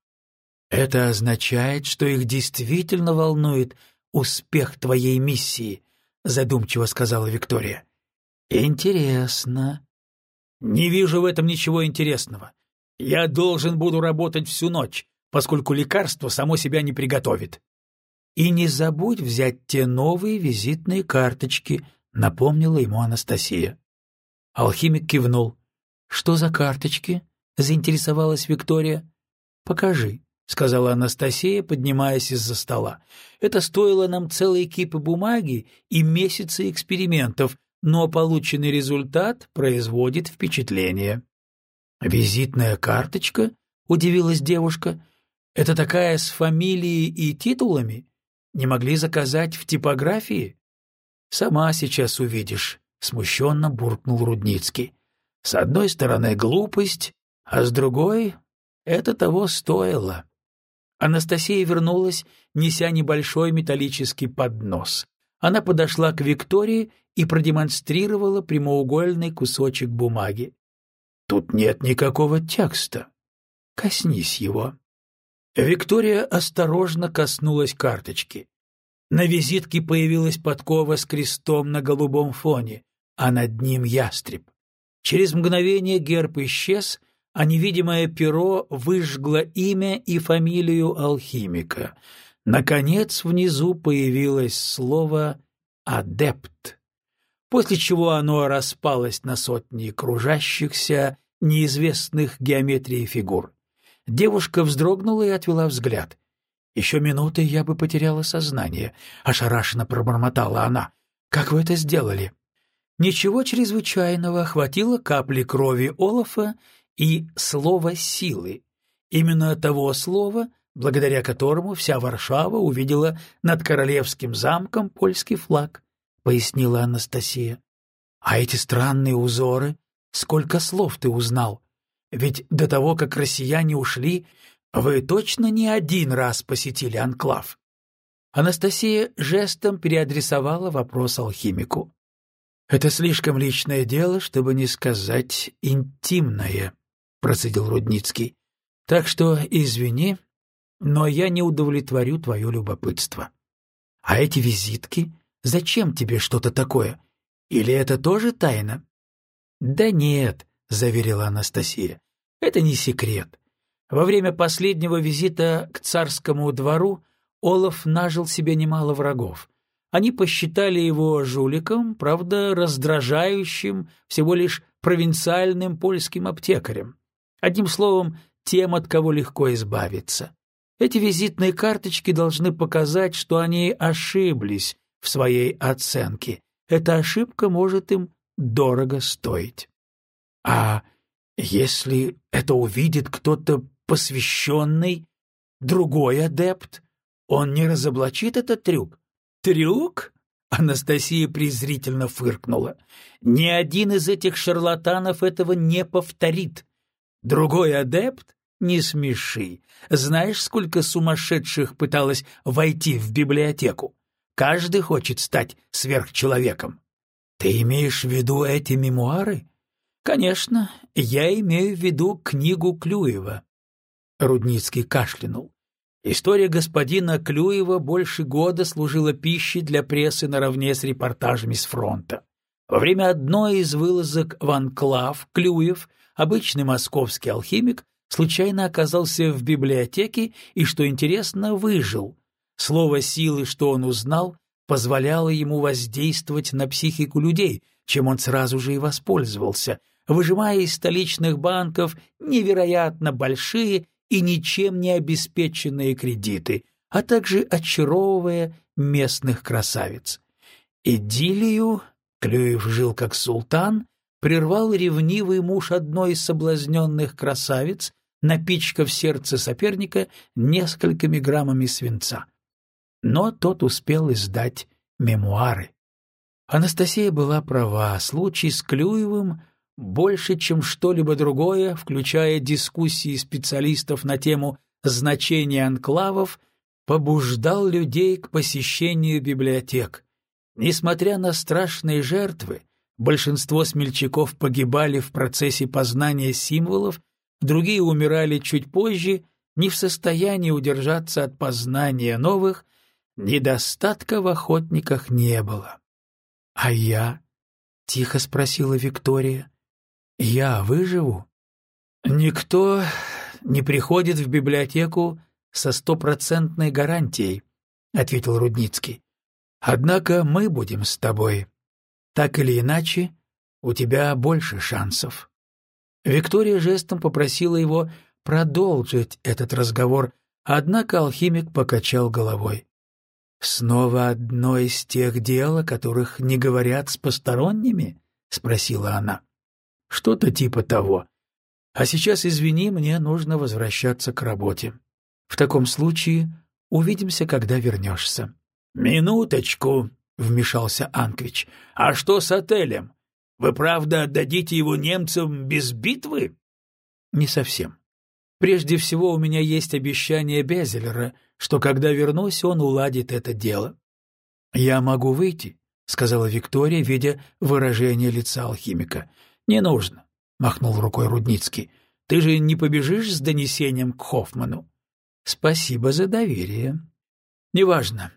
A: Это означает, что их действительно волнует успех твоей миссии, задумчиво сказала Виктория. Интересно. Не вижу в этом ничего интересного. Я должен буду работать всю ночь, поскольку лекарство само себя не приготовит. И не забудь взять те новые визитные карточки, напомнила ему Анастасия. Алхимик кивнул. Что за карточки? заинтересовалась Виктория. Покажи, сказала Анастасия, поднимаясь из-за стола. Это стоило нам целой кипы бумаги и месяцы экспериментов, но полученный результат производит впечатление. Визитная карточка? удивилась девушка. Это такая с фамилией и титулами? Не могли заказать в типографии? Сама сейчас увидишь, смущенно буркнул Рудницкий. С одной стороны глупость, а с другой это того стоило. Анастасия вернулась, неся небольшой металлический поднос. Она подошла к Виктории и продемонстрировала прямоугольный кусочек бумаги. Тут нет никакого текста. Коснись его. Виктория осторожно коснулась карточки. На визитке появилась подкова с крестом на голубом фоне, а над ним ястреб. Через мгновение герб исчез, а невидимое перо выжгло имя и фамилию алхимика. Наконец внизу появилось слово «адепт», после чего оно распалось на сотни кружащихся, неизвестных геометрии фигур. Девушка вздрогнула и отвела взгляд. «Еще минуты я бы потеряла сознание», — ошарашенно пробормотала она. «Как вы это сделали?» Ничего чрезвычайного, хватило капли крови Олафа и слова силы. Именно того слова, благодаря которому вся Варшава увидела над королевским замком польский флаг, — пояснила Анастасия. — А эти странные узоры? Сколько слов ты узнал? Ведь до того, как россияне ушли, вы точно не один раз посетили анклав. Анастасия жестом переадресовала вопрос алхимику. «Это слишком личное дело, чтобы не сказать интимное», — процедил Рудницкий. «Так что извини, но я не удовлетворю твое любопытство. А эти визитки? Зачем тебе что-то такое? Или это тоже тайна?» «Да нет», — заверила Анастасия. «Это не секрет. Во время последнего визита к царскому двору Олаф нажил себе немало врагов. Они посчитали его жуликом, правда, раздражающим, всего лишь провинциальным польским аптекарем. Одним словом, тем, от кого легко избавиться. Эти визитные карточки должны показать, что они ошиблись в своей оценке. Эта ошибка может им дорого стоить. А если это увидит кто-то посвященный, другой адепт, он не разоблачит этот трюк? Трюк? Анастасия презрительно фыркнула. Ни один из этих шарлатанов этого не повторит. Другой адепт? Не смеши. Знаешь, сколько сумасшедших пыталось войти в библиотеку? Каждый хочет стать сверхчеловеком. Ты имеешь в виду эти мемуары? Конечно, я имею в виду книгу Клюева. Рудницкий кашлянул. История господина Клюева больше года служила пищей для прессы наравне с репортажами с фронта. Во время одной из вылазок в Анклав Клюев обычный московский алхимик, случайно оказался в библиотеке и, что интересно, выжил. Слово силы, что он узнал, позволяло ему воздействовать на психику людей, чем он сразу же и воспользовался, выжимая из столичных банков невероятно большие и ничем не обеспеченные кредиты, а также очаровывая местных красавиц. Идиллию, Клюев жил как султан, прервал ревнивый муж одной из соблазненных красавиц, напичкав сердце соперника несколькими граммами свинца. Но тот успел издать мемуары. Анастасия была права, случай с Клюевым больше, чем что-либо другое, включая дискуссии специалистов на тему значения анклавов, побуждал людей к посещению библиотек. Несмотря на страшные жертвы, большинство смельчаков погибали в процессе познания символов, другие умирали чуть позже, не в состоянии удержаться от познания новых, недостатка в охотниках не было. — А я? — тихо спросила Виктория. Я выживу? Никто не приходит в библиотеку со стопроцентной гарантией, ответил Рудницкий. Однако мы будем с тобой. Так или иначе, у тебя больше шансов. Виктория жестом попросила его продолжить этот разговор, однако алхимик покачал головой. «Снова одно из тех дел, о которых не говорят с посторонними?» — спросила она. Что-то типа того. А сейчас, извини, мне нужно возвращаться к работе. В таком случае увидимся, когда вернешься. — Минуточку, — вмешался Анквич. — А что с отелем? Вы правда отдадите его немцам без битвы? — Не совсем. Прежде всего, у меня есть обещание Безелера, что когда вернусь, он уладит это дело. — Я могу выйти, — сказала Виктория, видя выражение лица алхимика. «Не нужно», — махнул рукой Рудницкий. «Ты же не побежишь с донесением к Хоффману?» «Спасибо за доверие». «Неважно.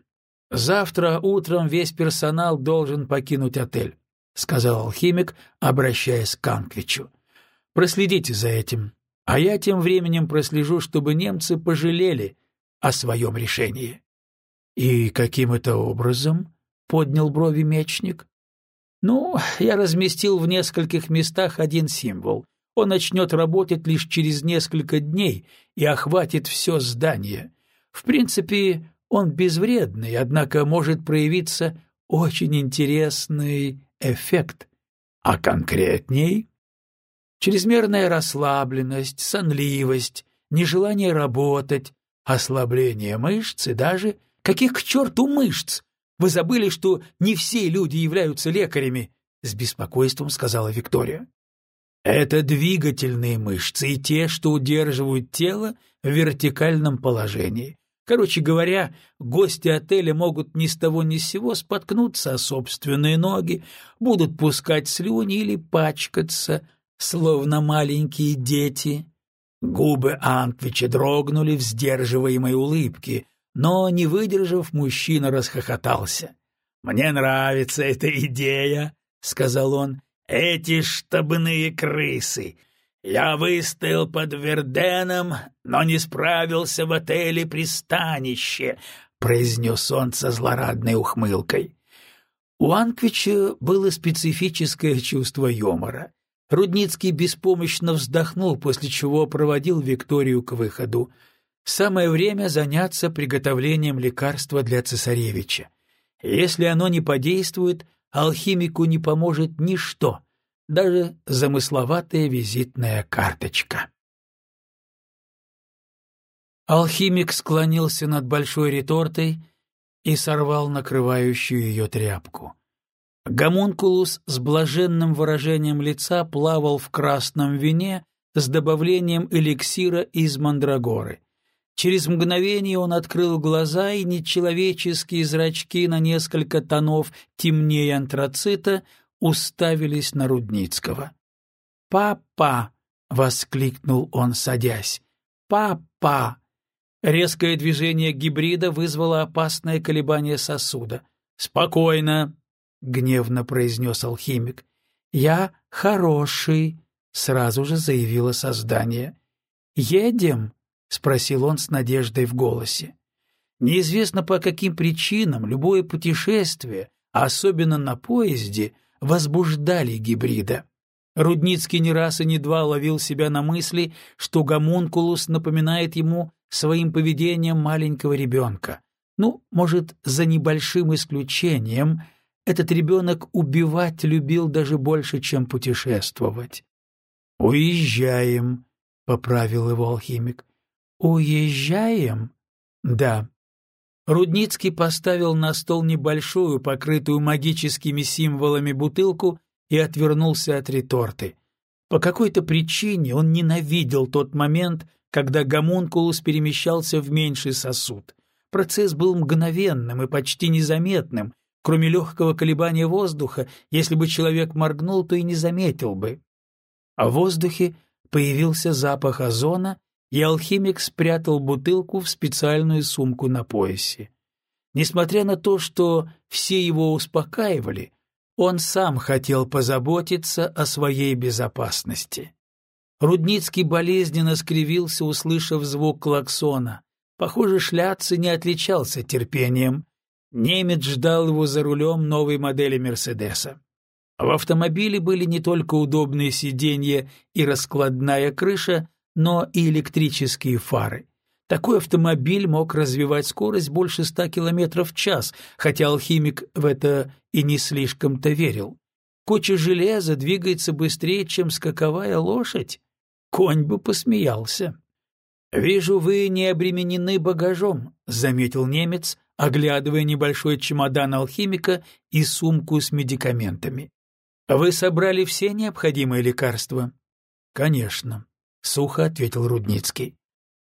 A: Завтра утром весь персонал должен покинуть отель», — сказал алхимик, обращаясь к Анквичу. «Проследите за этим, а я тем временем прослежу, чтобы немцы пожалели о своем решении». «И каким это образом?» — поднял брови мечник. Ну, я разместил в нескольких местах один символ. Он начнет работать лишь через несколько дней и охватит все здание. В принципе, он безвредный, однако может проявиться очень интересный эффект. А конкретней? Чрезмерная расслабленность, сонливость, нежелание работать, ослабление мышц и даже... Каких к черту мышц? Вы забыли, что не все люди являются лекарями, — с беспокойством сказала Виктория. Это двигательные мышцы и те, что удерживают тело в вертикальном положении. Короче говоря, гости отеля могут ни с того ни с сего споткнуться о собственные ноги, будут пускать слюни или пачкаться, словно маленькие дети. Губы Антвича дрогнули в сдерживаемой улыбке, но, не выдержав, мужчина расхохотался. «Мне нравится эта идея», — сказал он. «Эти штабные крысы! Я выстоял под Верденом, но не справился в отеле «Пристанище», — произнес он со злорадной ухмылкой. У Анквича было специфическое чувство юмора. Рудницкий беспомощно вздохнул, после чего проводил Викторию к выходу. Самое время заняться приготовлением лекарства для цесаревича. Если оно не подействует, алхимику не поможет ничто, даже замысловатая визитная карточка. Алхимик склонился над большой ретортой и сорвал накрывающую ее тряпку. Гомункулус с блаженным выражением лица плавал в красном вине с добавлением эликсира из мандрагоры — Через мгновение он открыл глаза, и нечеловеческие зрачки на несколько тонов темнее антрацита уставились на Рудницкого. «Папа!» — воскликнул он, садясь. «Папа!» Резкое движение гибрида вызвало опасное колебание сосуда. «Спокойно!» — гневно произнес алхимик. «Я хороший!» — сразу же заявило создание. «Едем?» — спросил он с надеждой в голосе. Неизвестно по каким причинам любое путешествие, особенно на поезде, возбуждали гибрида. Рудницкий не раз и не два ловил себя на мысли, что гомункулус напоминает ему своим поведением маленького ребенка. Ну, может, за небольшим исключением, этот ребенок убивать любил даже больше, чем путешествовать. «Уезжаем», — поправил его алхимик. «Уезжаем?» «Да». Рудницкий поставил на стол небольшую, покрытую магическими символами бутылку и отвернулся от реторты. По какой-то причине он ненавидел тот момент, когда гомункулус перемещался в меньший сосуд. Процесс был мгновенным и почти незаметным, кроме легкого колебания воздуха, если бы человек моргнул, то и не заметил бы. А в воздухе появился запах озона, и алхимик спрятал бутылку в специальную сумку на поясе. Несмотря на то, что все его успокаивали, он сам хотел позаботиться о своей безопасности. Рудницкий болезненно скривился, услышав звук клаксона. Похоже, Шляцци не отличался терпением. Немец ждал его за рулем новой модели «Мерседеса». В автомобиле были не только удобные сиденья и раскладная крыша, но и электрические фары. Такой автомобиль мог развивать скорость больше ста километров в час, хотя алхимик в это и не слишком-то верил. Куча железа двигается быстрее, чем скаковая лошадь. Конь бы посмеялся. «Вижу, вы не обременены багажом», — заметил немец, оглядывая небольшой чемодан алхимика и сумку с медикаментами. «Вы собрали все необходимые лекарства?» «Конечно», — сухо ответил Рудницкий.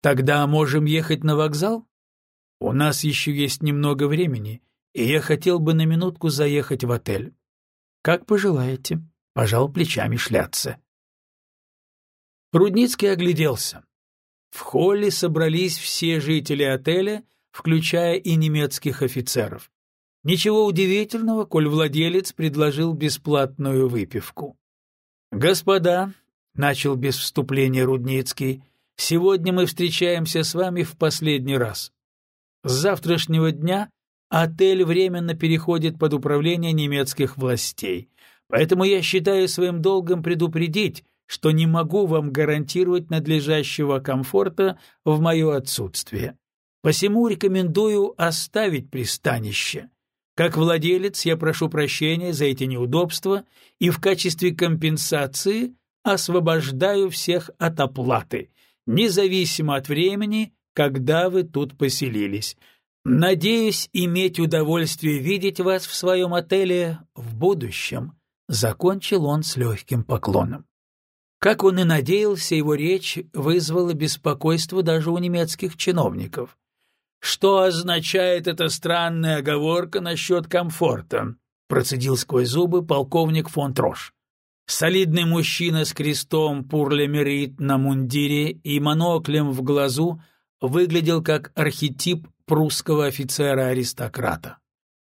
A: «Тогда можем ехать на вокзал? У нас еще есть немного времени, и я хотел бы на минутку заехать в отель». «Как пожелаете», — пожал плечами шляться. Рудницкий огляделся. В холле собрались все жители отеля, включая и немецких офицеров. Ничего удивительного, коль владелец предложил бесплатную выпивку. «Господа», — начал без вступления Рудницкий, — «сегодня мы встречаемся с вами в последний раз. С завтрашнего дня отель временно переходит под управление немецких властей, поэтому я считаю своим долгом предупредить, что не могу вам гарантировать надлежащего комфорта в мое отсутствие. Посему рекомендую оставить пристанище. Как владелец я прошу прощения за эти неудобства и в качестве компенсации освобождаю всех от оплаты, независимо от времени, когда вы тут поселились. Надеюсь иметь удовольствие видеть вас в своем отеле в будущем», — закончил он с легким поклоном. Как он и надеялся, его речь вызвала беспокойство даже у немецких чиновников. «Что означает эта странная оговорка насчет комфорта?» — процедил сквозь зубы полковник фон Трош. Солидный мужчина с крестом пурлемерит на мундире и моноклем в глазу выглядел как архетип прусского офицера-аристократа.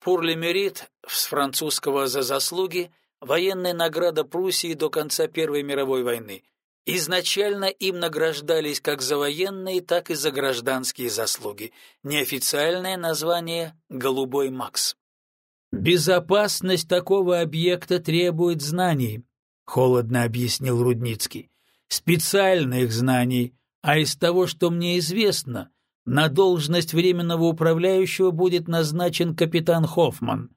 A: Пурлемерит с французского «за заслуги» — военная награда Пруссии до конца Первой мировой войны, Изначально им награждались как за военные, так и за гражданские заслуги. Неофициальное название «Голубой Макс». «Безопасность такого объекта требует знаний», — холодно объяснил Рудницкий. «Специальных знаний, а из того, что мне известно, на должность временного управляющего будет назначен капитан Хоффман.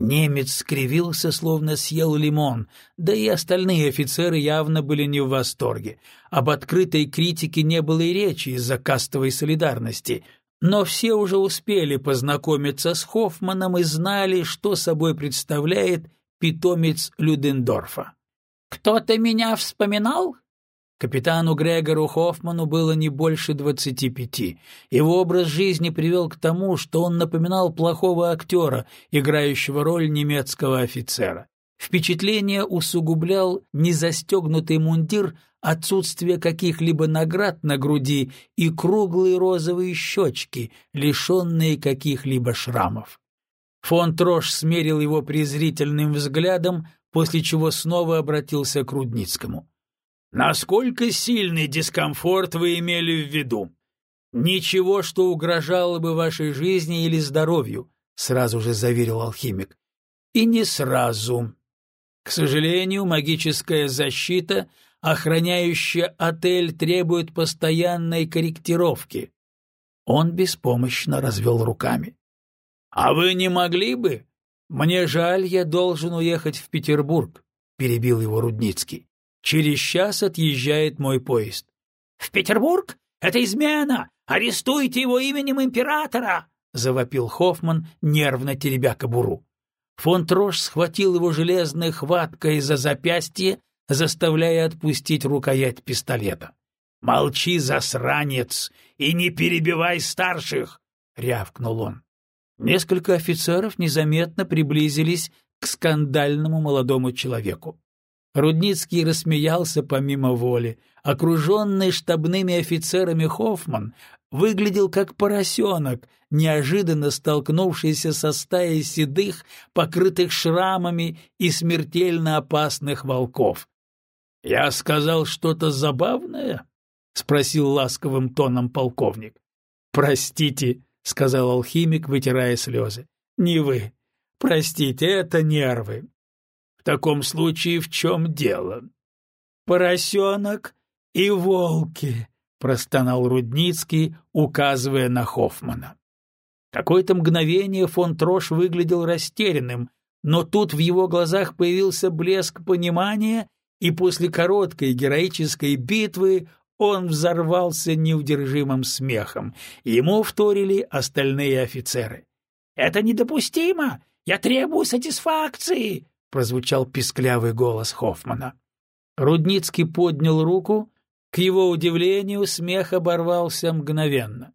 A: Немец скривился, словно съел лимон, да и остальные офицеры явно были не в восторге. Об открытой критике не было и речи из-за кастовой солидарности, но все уже успели познакомиться с Хоффманом и знали, что собой представляет питомец Людендорфа. «Кто-то меня вспоминал?» Капитану Грегору Хоффману было не больше двадцати пяти. Его образ жизни привел к тому, что он напоминал плохого актера, играющего роль немецкого офицера. Впечатление усугублял незастегнутый мундир, отсутствие каких-либо наград на груди и круглые розовые щечки, лишенные каких-либо шрамов. Фон Трош смерил его презрительным взглядом, после чего снова обратился к Рудницкому. Насколько сильный дискомфорт вы имели в виду? Ничего, что угрожало бы вашей жизни или здоровью, сразу же заверил алхимик. И не сразу. К сожалению, магическая защита, охраняющая отель, требует постоянной корректировки. Он беспомощно развел руками. «А вы не могли бы? Мне жаль, я должен уехать в Петербург», — перебил его Рудницкий. «Через час отъезжает мой поезд».
B: «В Петербург? Это измена! Арестуйте его именем императора!» — завопил Хоффман, нервно теребя кобуру.
A: Фон Трош схватил его железной хваткой за запястье, заставляя отпустить рукоять пистолета. «Молчи, засранец, и не перебивай старших!» — рявкнул он. Несколько офицеров незаметно приблизились к скандальному молодому человеку. Рудницкий рассмеялся помимо воли. Окруженный штабными офицерами Хоффман выглядел как поросенок, неожиданно столкнувшийся со стаей седых, покрытых шрамами и смертельно опасных волков. — Я сказал что-то забавное? — спросил ласковым тоном полковник. — Простите, — сказал алхимик, вытирая слезы. — Не вы. Простите, это нервы. — В таком случае в чем дело? — Поросенок и волки, — простонал Рудницкий, указывая на Хоффмана. Какое-то мгновение фон Трош выглядел растерянным, но тут в его глазах появился блеск понимания, и после короткой героической битвы он взорвался неудержимым смехом. Ему вторили остальные офицеры.
B: «Это недопустимо! Я требую сатисфакции!» — прозвучал писклявый голос Хоффмана.
A: Рудницкий поднял руку. К его удивлению, смех оборвался мгновенно.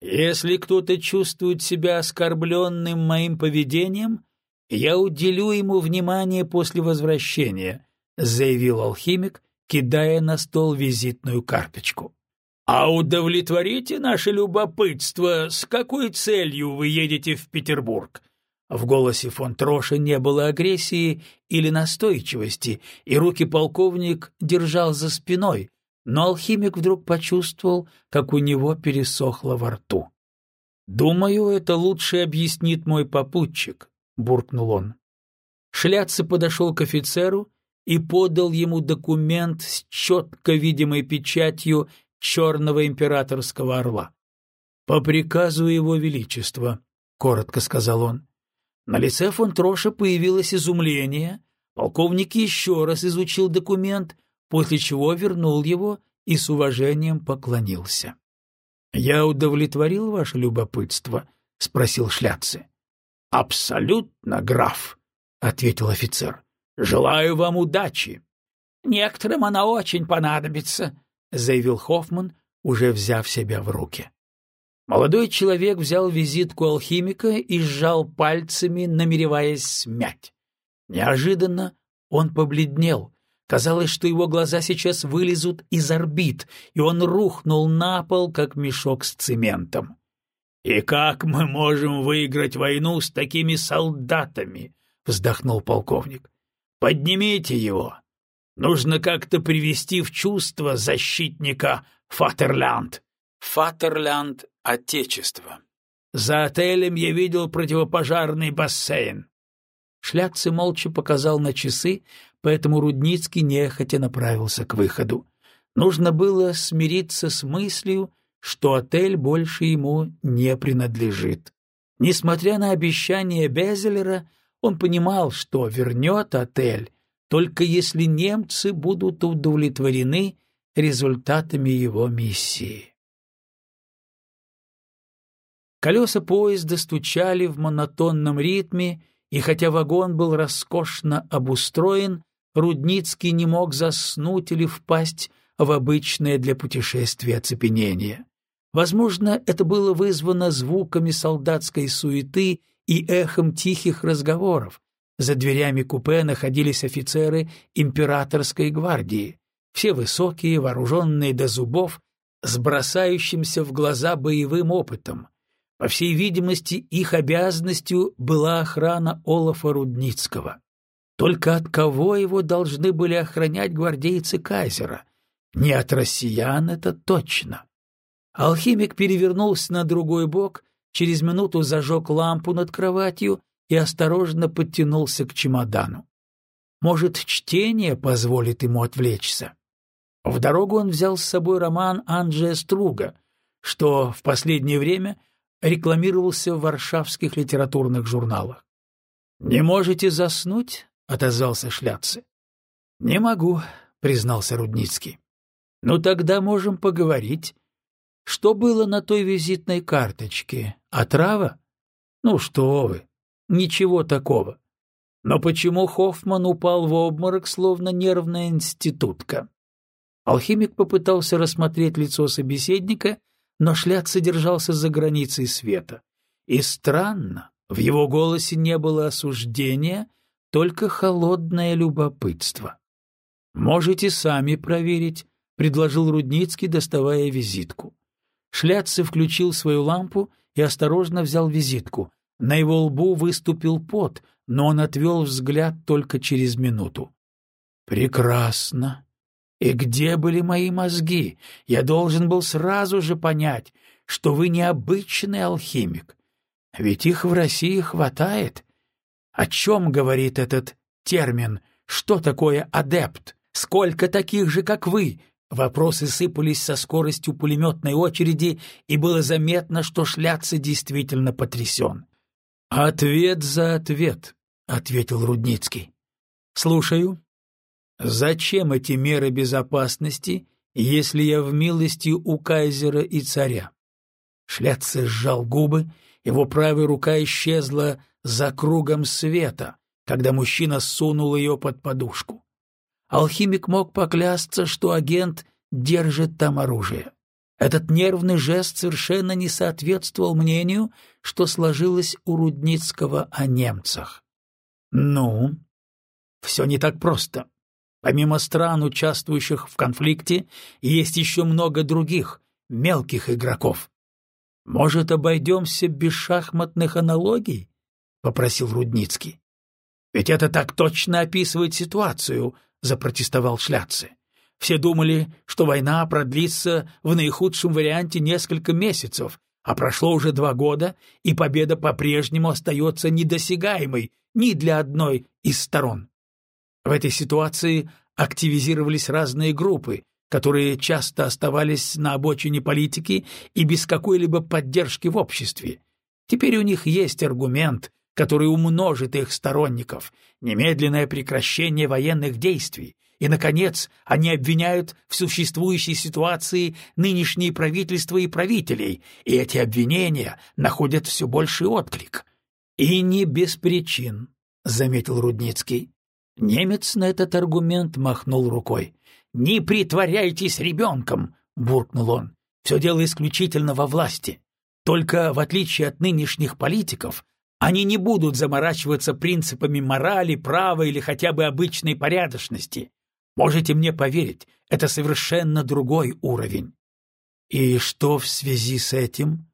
A: «Если кто-то чувствует себя оскорбленным моим поведением, я уделю ему внимание после возвращения», — заявил алхимик, кидая на стол визитную карточку. «А удовлетворите наше любопытство, с какой целью вы едете в Петербург?» В голосе фон Троша не было агрессии или настойчивости, и руки полковник держал за спиной, но алхимик вдруг почувствовал, как у него пересохло во рту. «Думаю, это лучше объяснит мой попутчик», — буркнул он. Шляцый подошел к офицеру и подал ему документ с четко видимой печатью черного императорского орла. «По приказу его величества», — коротко сказал он. На лице фон Троша появилось изумление, полковник еще раз изучил документ, после чего вернул его и с уважением поклонился. «Я удовлетворил ваше любопытство?» — спросил Шляцци. «Абсолютно, граф», — ответил офицер. Желаю вам удачи.
B: Некоторым она очень понадобится, заявил Хоффман, уже взяв себя в руки.
A: Молодой человек взял визитку алхимика и сжал пальцами, намереваясь смять. Неожиданно он побледнел. Казалось, что его глаза сейчас вылезут из орбит, и он рухнул на пол, как мешок с цементом. «И как мы можем выиграть войну с такими солдатами?» — вздохнул полковник. Поднимите его. Нужно как-то привести в чувство защитника Фатерлянд. Фатерлянд — Отечество. За отелем я видел противопожарный бассейн. Шляцци молча показал на часы, поэтому Рудницкий нехотя направился к выходу. Нужно было смириться с мыслью, что отель больше ему не принадлежит. Несмотря на обещание Безелера, он понимал, что вернет отель, только если немцы будут удовлетворены результатами его миссии. Колеса поезда стучали в монотонном ритме, и хотя вагон был роскошно обустроен, Рудницкий не мог заснуть или впасть в обычное для путешествия оцепенение. Возможно, это было вызвано звуками солдатской суеты и эхом тихих разговоров. За дверями купе находились офицеры императорской гвардии, все высокие, вооруженные до зубов, с бросающимся в глаза боевым опытом. По всей видимости, их обязанностью была охрана Олафа Рудницкого.
B: Только от кого его должны были охранять гвардейцы кайзера? Не от россиян это точно. Алхимик перевернулся на другой бок, через минуту зажег лампу над кроватью и осторожно подтянулся к чемодану. Может, чтение позволит ему отвлечься? В дорогу он взял с собой роман Анджея Струга, что в последнее время рекламировался в варшавских литературных журналах. «Не можете заснуть?» — отозвался Шляцци. «Не могу», — признался Рудницкий. «Ну тогда можем поговорить. Что было на той визитной карточке? Отрава? Ну что вы, ничего такого. Но почему Хоффман упал в обморок, словно нервная институтка?» Алхимик попытался рассмотреть лицо собеседника, но шляд содержался за границей света. И странно, в его голосе не было осуждения, только холодное любопытство. «Можете сами проверить», — предложил Рудницкий, доставая визитку. Шляцци включил свою лампу и осторожно взял визитку. На его лбу выступил пот, но он отвел взгляд только через минуту. «Прекрасно. И где были мои мозги? Я должен был сразу же понять, что вы необычный алхимик. Ведь их в России хватает. О чем говорит этот термин? Что такое адепт? Сколько таких же, как вы? Вопросы сыпались со скоростью пулеметной очереди, и было заметно, что Шляться действительно потрясен. «Ответ за ответ», — ответил Рудницкий. «Слушаю. Зачем эти меры безопасности, если я в милости у кайзера и царя?» Шляться сжал губы, его правая рука исчезла за кругом света, когда мужчина сунул ее под подушку. Алхимик мог поклясться, что агент держит там оружие. Этот нервный жест совершенно не соответствовал мнению, что сложилось у Рудницкого о немцах. Ну, все не так просто. Помимо стран, участвующих в конфликте, есть еще много других, мелких игроков. Может, обойдемся без шахматных аналогий? попросил Рудницкий. Ведь это так точно описывает ситуацию, запротестовал Шляцци. Все думали, что война продлится в наихудшем варианте несколько месяцев, а прошло уже два года, и победа по-прежнему остается недосягаемой ни для одной из сторон. В этой ситуации активизировались разные группы, которые часто оставались на обочине политики и без какой-либо поддержки в обществе. Теперь у них есть аргумент, который умножит их сторонников, немедленное прекращение военных действий, и, наконец, они обвиняют в существующей ситуации нынешние правительства и правителей, и эти обвинения находят все больший отклик. «И не без причин», — заметил Рудницкий. Немец на этот аргумент махнул рукой. «Не притворяйтесь ребенком!» — буркнул он. «Все дело исключительно во власти. Только, в отличие от нынешних политиков, они не будут заморачиваться принципами морали, права или хотя бы обычной порядочности. Можете мне поверить, это совершенно другой уровень. И что в связи с этим?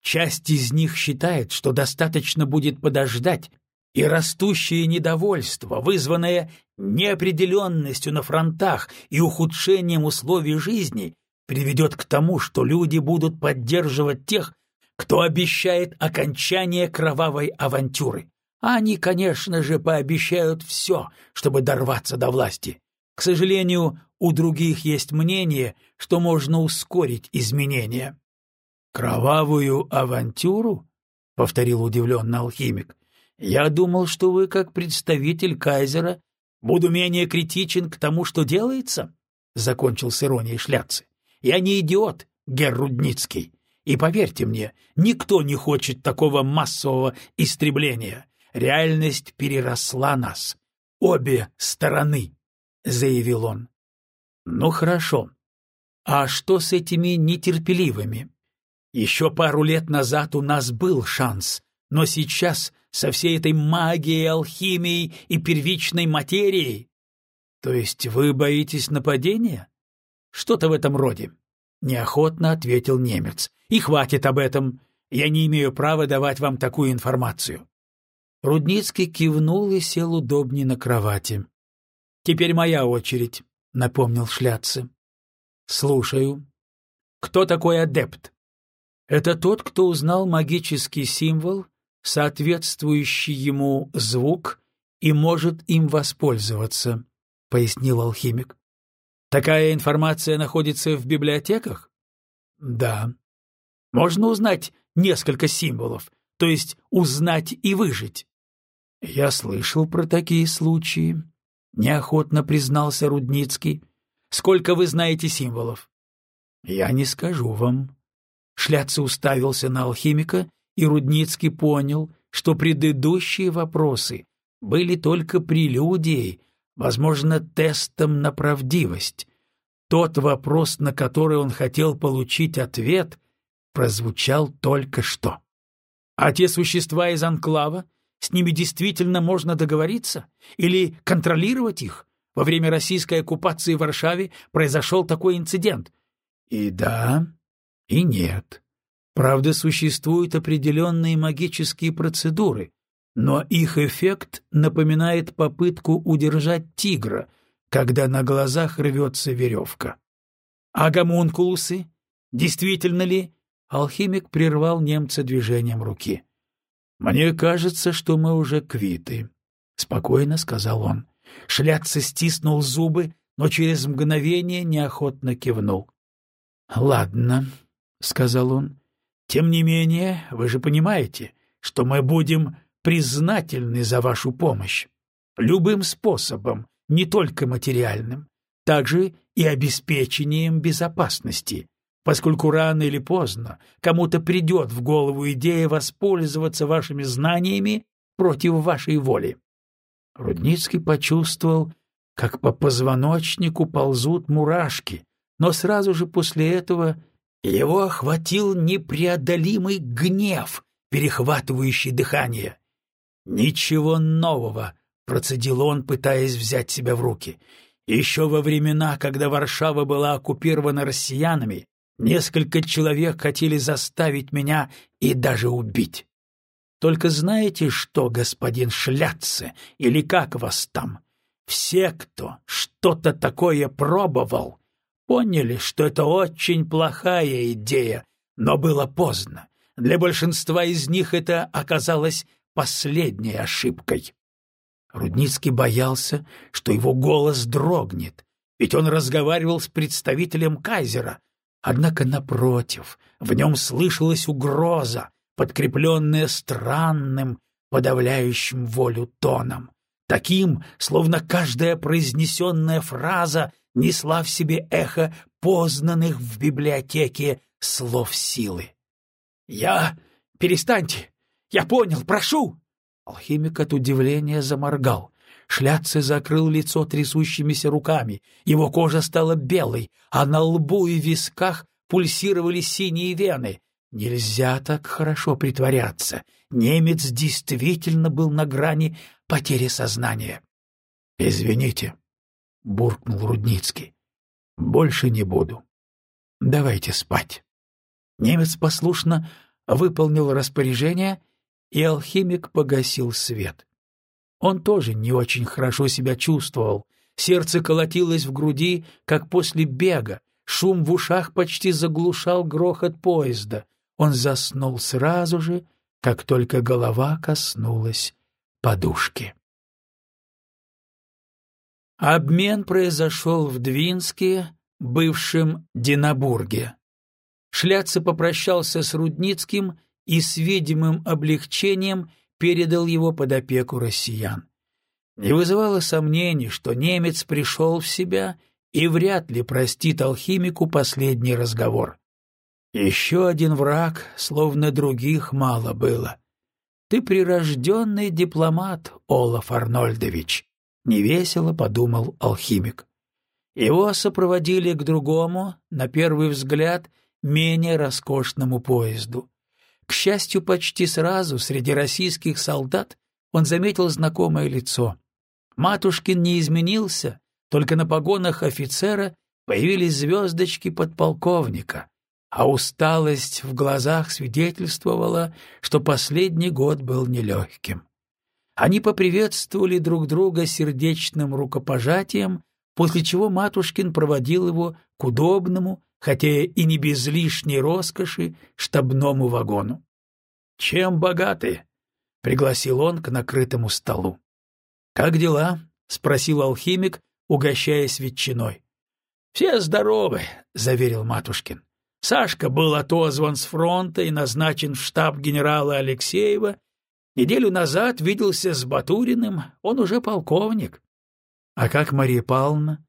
B: Часть из них считает, что достаточно будет подождать, и растущее недовольство, вызванное неопределенностью на фронтах и ухудшением условий жизни, приведет к тому, что люди будут поддерживать тех, кто обещает окончание кровавой авантюры. Они, конечно же, пообещают все, чтобы дорваться до власти. К сожалению, у других есть мнение, что можно ускорить изменения. «Кровавую авантюру?» — повторил удивленно алхимик. «Я думал, что вы, как представитель кайзера, буду менее критичен к тому, что делается?» — закончил с иронией шляцы. «Я не идиот, Герр Рудницкий. И поверьте мне, никто не хочет такого массового истребления. Реальность переросла нас. Обе стороны, — заявил он. Ну хорошо. А что с этими нетерпеливыми? Еще пару лет назад у нас был шанс, но сейчас со всей этой магией, алхимией и первичной материей... То есть вы боитесь нападения? Что-то в этом роде. — неохотно ответил немец. «И хватит об этом. Я не имею права давать вам такую информацию». Рудницкий кивнул и сел удобнее на кровати. «Теперь моя очередь», — напомнил Шляцце. «Слушаю. Кто такой адепт?» «Это тот, кто узнал магический символ, соответствующий ему звук и может им воспользоваться», — пояснил алхимик. «Такая информация находится в библиотеках?» «Да». «Можно узнать несколько символов, то есть узнать и выжить?» «Я слышал про такие случаи», — неохотно признался Рудницкий. «Сколько вы знаете символов?» «Я не скажу вам». Шляться уставился на алхимика, и Рудницкий понял, что предыдущие вопросы были только прелюдией, возможно, тестом на правдивость. Тот вопрос, на который он хотел получить ответ, прозвучал только что. «А те существа из Анклава, с ними действительно можно договориться? Или контролировать их? Во время российской оккупации в Варшаве произошел такой инцидент. И да, и нет. Правда, существуют определенные магические процедуры, но их эффект напоминает попытку удержать тигра, когда на глазах рвется веревка. А гомункулусы? Действительно ли? Алхимик прервал немца движением руки. «Мне кажется, что мы уже квиты», — спокойно сказал он. Шляться стиснул зубы, но через мгновение неохотно кивнул. «Ладно», — сказал он. «Тем не менее, вы же понимаете, что мы будем признательны за вашу помощь. Любым способом, не только материальным, также и обеспечением безопасности поскольку рано или поздно кому-то придет в голову идея воспользоваться вашими знаниями против вашей воли. Рудницкий почувствовал, как по позвоночнику ползут мурашки, но сразу же после этого его охватил непреодолимый гнев, перехватывающий дыхание. «Ничего нового», — процедил он, пытаясь взять себя в руки. «Еще во времена, когда Варшава была оккупирована россиянами, Несколько человек хотели заставить меня и даже убить. Только знаете что, господин Шляцце, или как вас там? Все, кто что-то такое пробовал, поняли, что это очень плохая идея, но было поздно. Для большинства из них это оказалось последней ошибкой. Рудницкий боялся, что его голос дрогнет, ведь он разговаривал с представителем кайзера, Однако, напротив, в нем слышалась угроза, подкрепленная странным, подавляющим волю тоном, таким, словно каждая произнесенная фраза несла в себе эхо познанных в библиотеке слов силы. «Я... Перестаньте! Я понял, прошу!» Алхимик от удивления заморгал. Шляцце закрыл лицо трясущимися руками, его кожа стала белой, а на лбу и висках пульсировали синие вены. Нельзя так хорошо притворяться. Немец действительно был на грани потери сознания. — Извините, — буркнул Рудницкий. — Больше не буду. Давайте спать. Немец послушно выполнил распоряжение, и алхимик погасил свет. Он тоже не очень хорошо себя чувствовал. Сердце колотилось в груди, как после бега. Шум в ушах почти заглушал грохот поезда. Он заснул сразу же, как только голова коснулась подушки. Обмен произошел в Двинске, бывшем Динабурге. Шляться попрощался с Рудницким и с видимым облегчением передал его под опеку россиян. Не вызывало сомнений, что немец пришел в себя и вряд ли простит алхимику последний разговор. Еще один враг, словно других, мало было. Ты прирожденный дипломат, Олаф Арнольдович, — невесело подумал алхимик. Его сопроводили к другому, на первый взгляд, менее роскошному поезду. К счастью, почти сразу среди российских солдат он заметил знакомое лицо. Матушкин не изменился, только на погонах офицера появились звездочки подполковника, а усталость в глазах свидетельствовала, что последний год был нелегким. Они поприветствовали друг друга сердечным рукопожатием, после чего Матушкин проводил его к удобному, хотя и не без лишней роскоши, штабному вагону. «Чем богаты?» — пригласил он к накрытому столу. «Как дела?» — спросил алхимик, угощаясь ветчиной. «Все здоровы», — заверил Матушкин. Сашка был отозван с фронта и назначен в штаб генерала Алексеева. Неделю назад виделся с Батуриным, он уже полковник. А как Мария Павловна?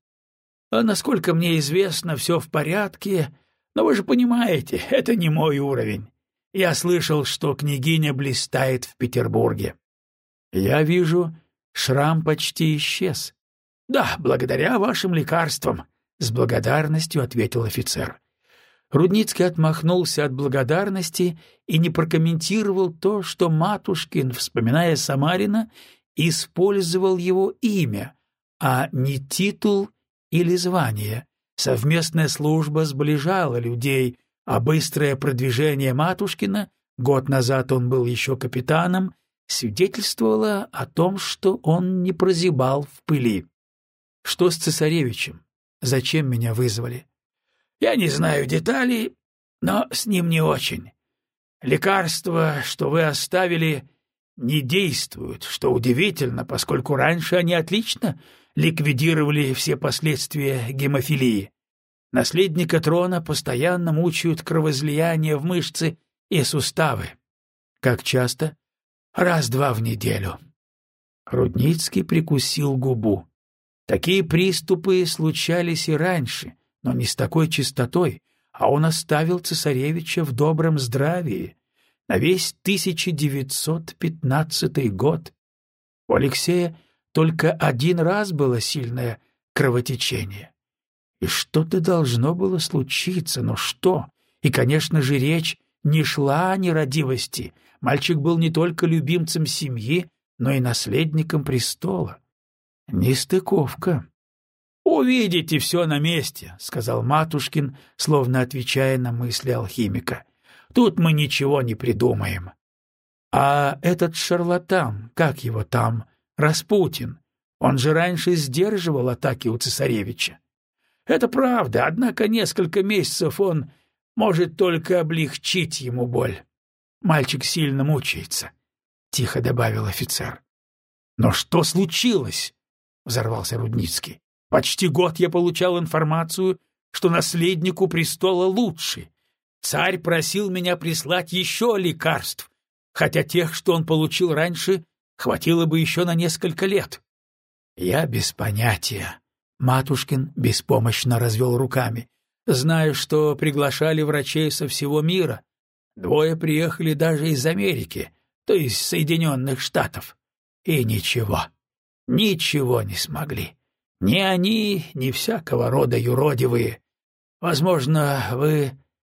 B: А насколько мне известно, все в порядке, но вы же понимаете, это не мой уровень. Я слышал, что княгиня блистает в Петербурге. Я вижу, шрам почти исчез. Да, благодаря вашим лекарствам, с благодарностью ответил офицер. Рудницкий отмахнулся от благодарности и не прокомментировал то, что Матушкин, вспоминая Самарина, использовал его имя, а не титул или звание. Совместная служба сближала людей, а быстрое продвижение Матушкина, год назад он был еще капитаном, свидетельствовало о том, что он не прозябал в пыли. Что с цесаревичем? Зачем меня вызвали? Я не знаю деталей, но с ним не очень. Лекарства, что вы оставили, не действуют, что удивительно, поскольку раньше они отлично ликвидировали все последствия гемофилии. Наследника трона постоянно мучают кровоизлияния в мышцы и суставы. Как часто? Раз-два в неделю. Рудницкий прикусил губу. Такие приступы случались и раньше, но не с такой частотой, а он оставил цесаревича в добром здравии на весь 1915 год. У Алексея только один раз было сильное кровотечение. И что-то должно было случиться, но что? И, конечно же, речь не шла о нерадивости. Мальчик был не только любимцем семьи, но и наследником престола. Нестыковка. «Увидите все на месте», — сказал Матушкин, словно отвечая на мысли алхимика. «Тут мы ничего не придумаем». «А этот шарлатан, как его там, Распутин, он же раньше сдерживал атаки у цесаревича. Это правда, однако несколько месяцев он может только облегчить ему боль. Мальчик сильно мучается, — тихо добавил офицер. — Но что случилось? — взорвался Рудницкий. — Почти год я получал информацию, что наследнику престола лучше. Царь просил меня прислать еще лекарств, хотя тех, что он получил раньше, хватило бы еще на несколько лет. Я без понятия, Матушкин беспомощно развел руками. «Знаю, что приглашали врачей со всего мира. Двое приехали даже из Америки, то есть Соединенных Штатов. И ничего, ничего не смогли. Ни они, ни всякого рода юродивые. Возможно, вы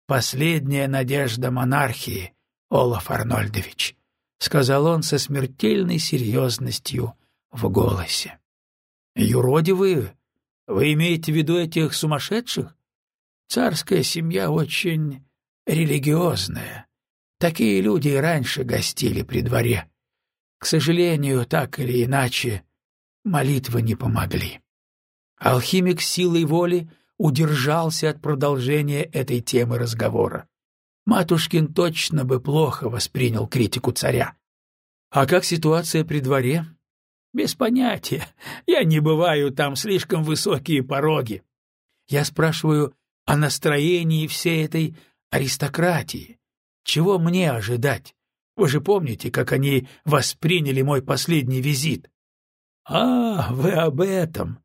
B: последняя надежда монархии, Олаф Арнольдович», — сказал он со смертельной серьезностью в голосе. «Юродивые?» Вы имеете в виду этих сумасшедших? Царская семья очень религиозная. Такие люди и раньше гостили при дворе. К сожалению, так или иначе, молитвы не помогли. Алхимик силой воли удержался от продолжения этой темы разговора. Матушкин точно бы плохо воспринял критику царя. А как ситуация при дворе? Без понятия. Я не бываю там слишком высокие пороги. Я спрашиваю о настроении всей этой аристократии. Чего мне ожидать? Вы же помните, как они восприняли мой последний визит? А, вы об этом.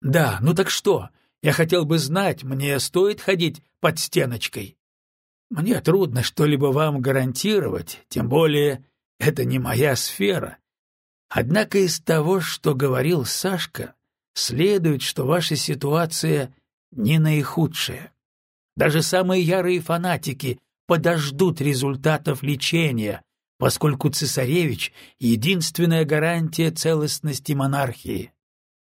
B: Да, ну так что? Я хотел бы знать, мне стоит ходить под стеночкой. Мне трудно что-либо вам гарантировать, тем более это не моя сфера. Однако из того, что говорил Сашка, следует, что ваша ситуация не наихудшая. Даже самые ярые фанатики подождут результатов лечения, поскольку цесаревич — единственная гарантия целостности монархии.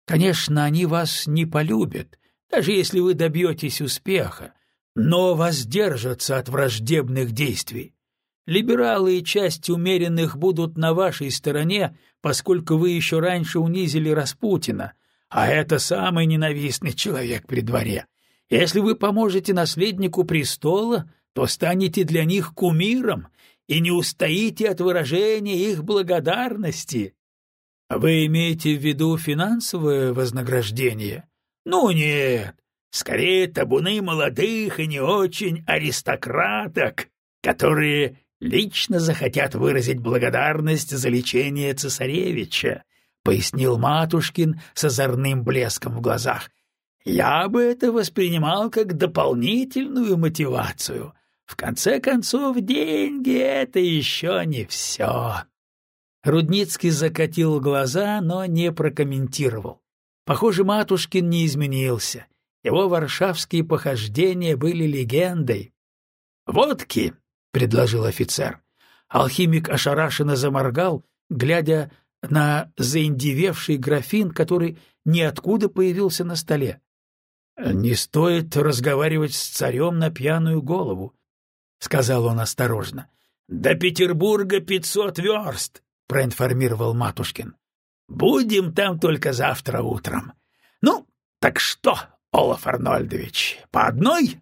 B: Конечно, они вас не полюбят, даже если вы добьетесь успеха, но воздержатся от враждебных действий. либералы и часть умеренных будут на вашей стороне, поскольку вы еще раньше унизили Распутина, а это самый ненавистный человек при дворе. Если вы поможете наследнику престола, то станете для них кумиром и не устоите от выражения их благодарности. Вы имеете в виду финансовое вознаграждение? Ну нет, скорее табуны молодых и не очень аристократок, которые лично захотят выразить благодарность за лечение цесаревича, пояснил Матушкин с озорным блеском в глазах. Я бы это воспринимал как дополнительную мотивацию. В конце концов, деньги — это еще не все. Рудницкий закатил глаза, но не прокомментировал. Похоже, Матушкин не изменился. Его варшавские похождения были легендой. «Водки!» — предложил офицер. Алхимик ошарашенно заморгал, глядя на заиндевевший графин, который ниоткуда появился на столе. «Не стоит разговаривать с царем на пьяную голову», — сказал он осторожно. «До Петербурга пятьсот верст», — проинформировал Матушкин. «Будем там только завтра утром. Ну, так что, Олаф Арнольдович, по одной?»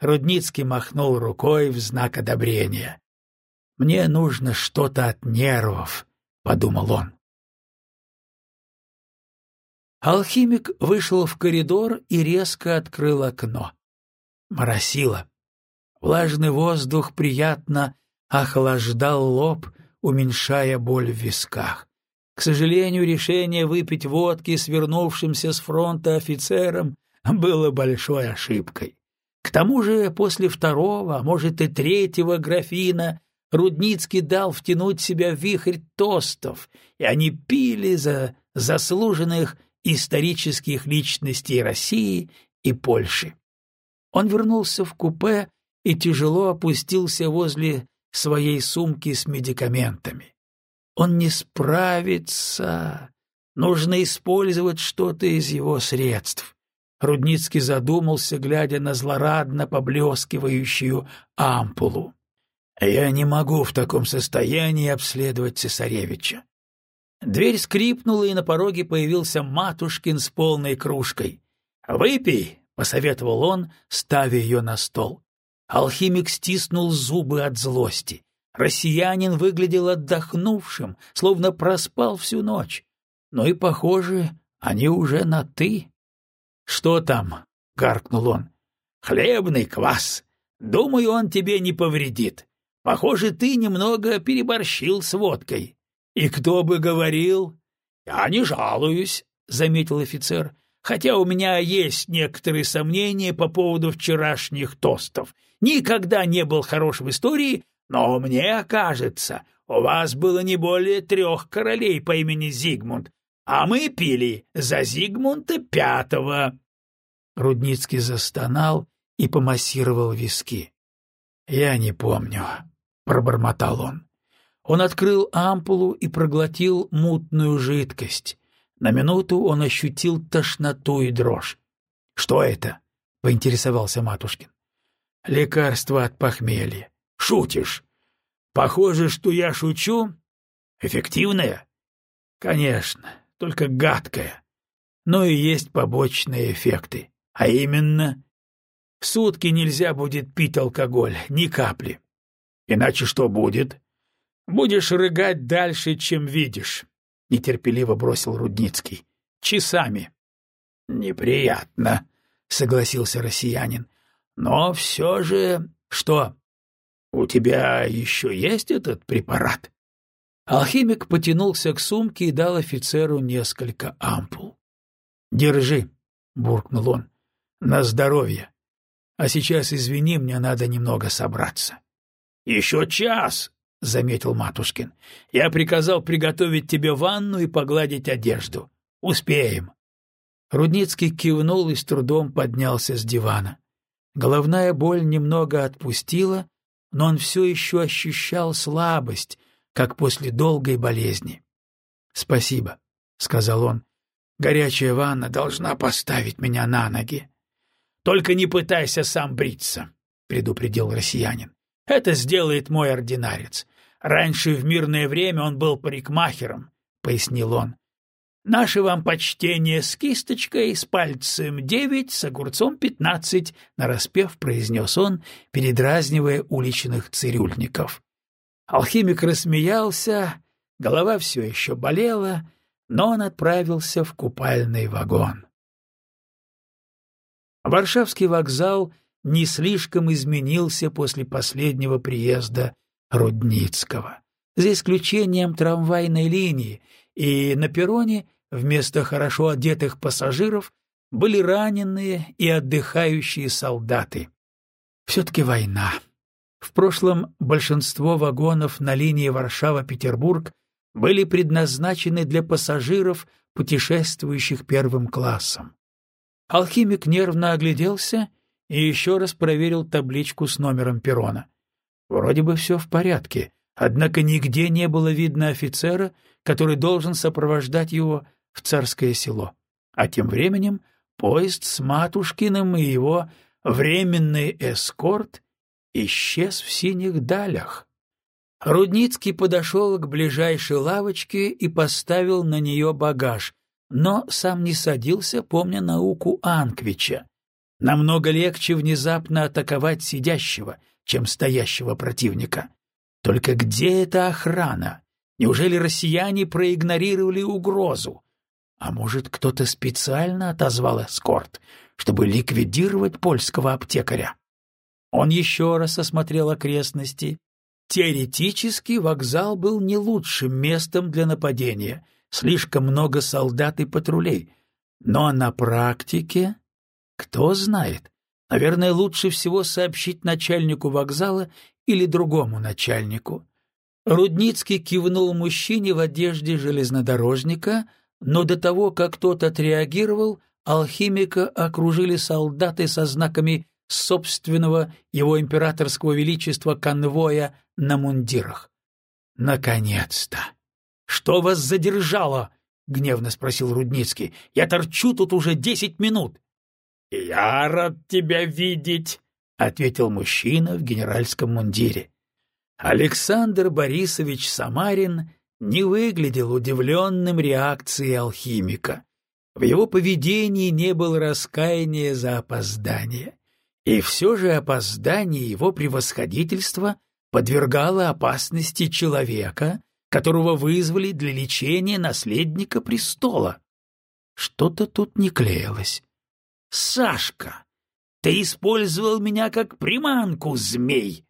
B: Рудницкий махнул рукой в знак одобрения. «Мне нужно что-то от нервов», — подумал он. Алхимик вышел в коридор и резко открыл окно. Моросило. Влажный воздух приятно охлаждал лоб, уменьшая боль в висках. К сожалению, решение выпить водки с вернувшимся с фронта офицером было большой ошибкой. К тому же после второго, а может и третьего графина Рудницкий дал втянуть себя в вихрь тостов, и они пили за заслуженных исторических личностей России и Польши. Он вернулся в купе и тяжело опустился возле своей сумки с медикаментами. Он не справится. Нужно использовать что-то из его средств. Рудницкий задумался, глядя на злорадно поблескивающую ампулу. «Я не могу в таком состоянии обследовать цесаревича. Дверь скрипнула, и на пороге появился Матушкин с полной кружкой. «Выпей», — посоветовал он, ставя ее на стол. Алхимик стиснул зубы от злости. Россиянин выглядел отдохнувшим, словно проспал всю ночь. Но и, похоже, они уже на «ты». «Что там?» — гаркнул он. «Хлебный квас. Думаю, он тебе не повредит. Похоже, ты немного переборщил с водкой. «И кто бы говорил?» «Я не жалуюсь», — заметил офицер, «хотя у меня есть некоторые сомнения по поводу вчерашних тостов. Никогда не был хорош в истории, но мне кажется, у вас было не более трех королей по имени Зигмунд, а мы пили за Зигмунда Пятого». Рудницкий застонал и помассировал виски. «Я не помню», — пробормотал он. Он открыл ампулу и проглотил мутную жидкость. На минуту он ощутил тошноту и дрожь. — Что это? — поинтересовался Матушкин. — Лекарство от похмелья. — Шутишь? Похоже, что я шучу. Эффективное? — Конечно, только гадкое. Но и есть побочные эффекты. А именно... В сутки нельзя будет пить алкоголь, ни капли. Иначе что будет? Будешь рыгать дальше, чем видишь, — нетерпеливо бросил Рудницкий. — Часами. — Неприятно, — согласился россиянин. — Но все же... Что? У тебя еще есть этот препарат? Алхимик потянулся к сумке и дал офицеру несколько ампул. — Держи, — буркнул он, — на здоровье. А сейчас, извини, мне надо немного собраться. — Еще час, — заметил Матушкин. — Я приказал приготовить тебе ванну и погладить одежду. Успеем. Рудницкий кивнул и с трудом поднялся с дивана. Головная боль немного отпустила, но он все еще ощущал слабость, как после долгой болезни. — Спасибо, — сказал он. — Горячая ванна должна поставить меня на ноги. — Только не пытайся сам бриться, — предупредил россиянин. Это сделает мой ординарец. Раньше в мирное время он был парикмахером, — пояснил он. Наше вам почтение с кисточкой, с пальцем девять, с огурцом пятнадцать, — нараспев произнес он, передразнивая уличных цирюльников. Алхимик рассмеялся, голова все еще болела, но он отправился в купальный вагон. Варшавский вокзал не слишком изменился после последнего приезда Рудницкого, за исключением трамвайной линии, и на перроне вместо хорошо одетых пассажиров были раненые и отдыхающие солдаты. Все-таки война. В прошлом большинство вагонов на линии Варшава-Петербург были предназначены для пассажиров, путешествующих первым классом. Алхимик нервно огляделся и еще раз проверил табличку с номером перрона. Вроде бы все в порядке, однако нигде не было видно офицера, который должен сопровождать его в царское село. А тем временем поезд с Матушкиным и его временный эскорт исчез в синих далях. Рудницкий подошел к ближайшей лавочке и поставил на нее багаж, но сам не садился, помня науку Анквича. Намного легче внезапно атаковать сидящего, чем стоящего противника. Только где эта охрана? Неужели россияне проигнорировали угрозу? А может, кто-то специально отозвал эскорт, чтобы ликвидировать польского аптекаря? Он еще раз осмотрел окрестности. Теоретически вокзал был не лучшим местом для нападения, слишком много солдат и патрулей. Но на практике... Кто знает. Наверное, лучше всего сообщить начальнику вокзала или другому начальнику. Рудницкий кивнул мужчине в одежде железнодорожника, но до того, как тот отреагировал, алхимика окружили солдаты со знаками собственного его императорского величества конвоя на мундирах. «Наконец-то!» «Что вас задержало?» — гневно спросил Рудницкий. «Я торчу тут уже десять минут». «Я рад тебя видеть», — ответил мужчина в генеральском мундире. Александр Борисович Самарин не выглядел удивленным реакцией алхимика. В его поведении не было раскаяния за опоздание. И все же опоздание его превосходительства подвергало опасности человека, которого вызвали для лечения наследника престола. Что-то тут не клеилось. «Сашка, ты использовал меня как приманку, змей!»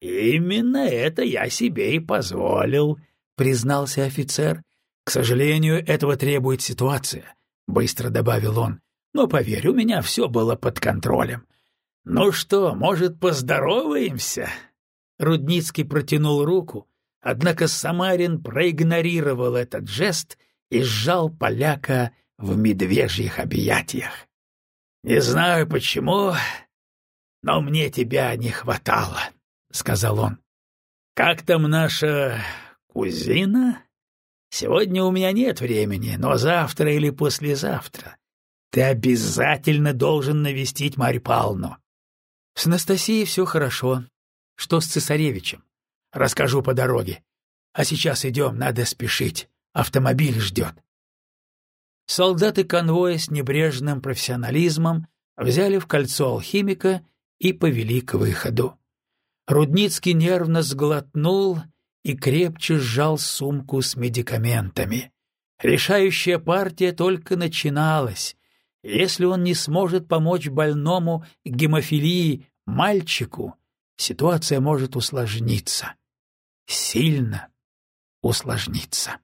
B: «Именно это я себе и позволил», — признался офицер. «К сожалению, этого требует ситуация», — быстро добавил он. «Но, поверь, у меня все было под контролем». «Ну что, может, поздороваемся?» Рудницкий протянул руку, Однако Самарин проигнорировал этот жест и сжал поляка в медвежьих объятиях. «Не знаю почему, но мне тебя не хватало», — сказал он. «Как там наша кузина? Сегодня у меня нет времени, но завтра или послезавтра ты обязательно должен навестить Марь Павловну». «С Анастасией все хорошо. Что с цесаревичем?» Расскажу по дороге. А сейчас идем, надо спешить. Автомобиль ждет. Солдаты конвоя с небрежным профессионализмом взяли в кольцо алхимика и повели к выходу. Рудницкий нервно сглотнул и крепче сжал сумку с медикаментами. Решающая партия только начиналась. Если он не сможет помочь больному гемофилии мальчику, ситуация может усложниться сильно усложниться.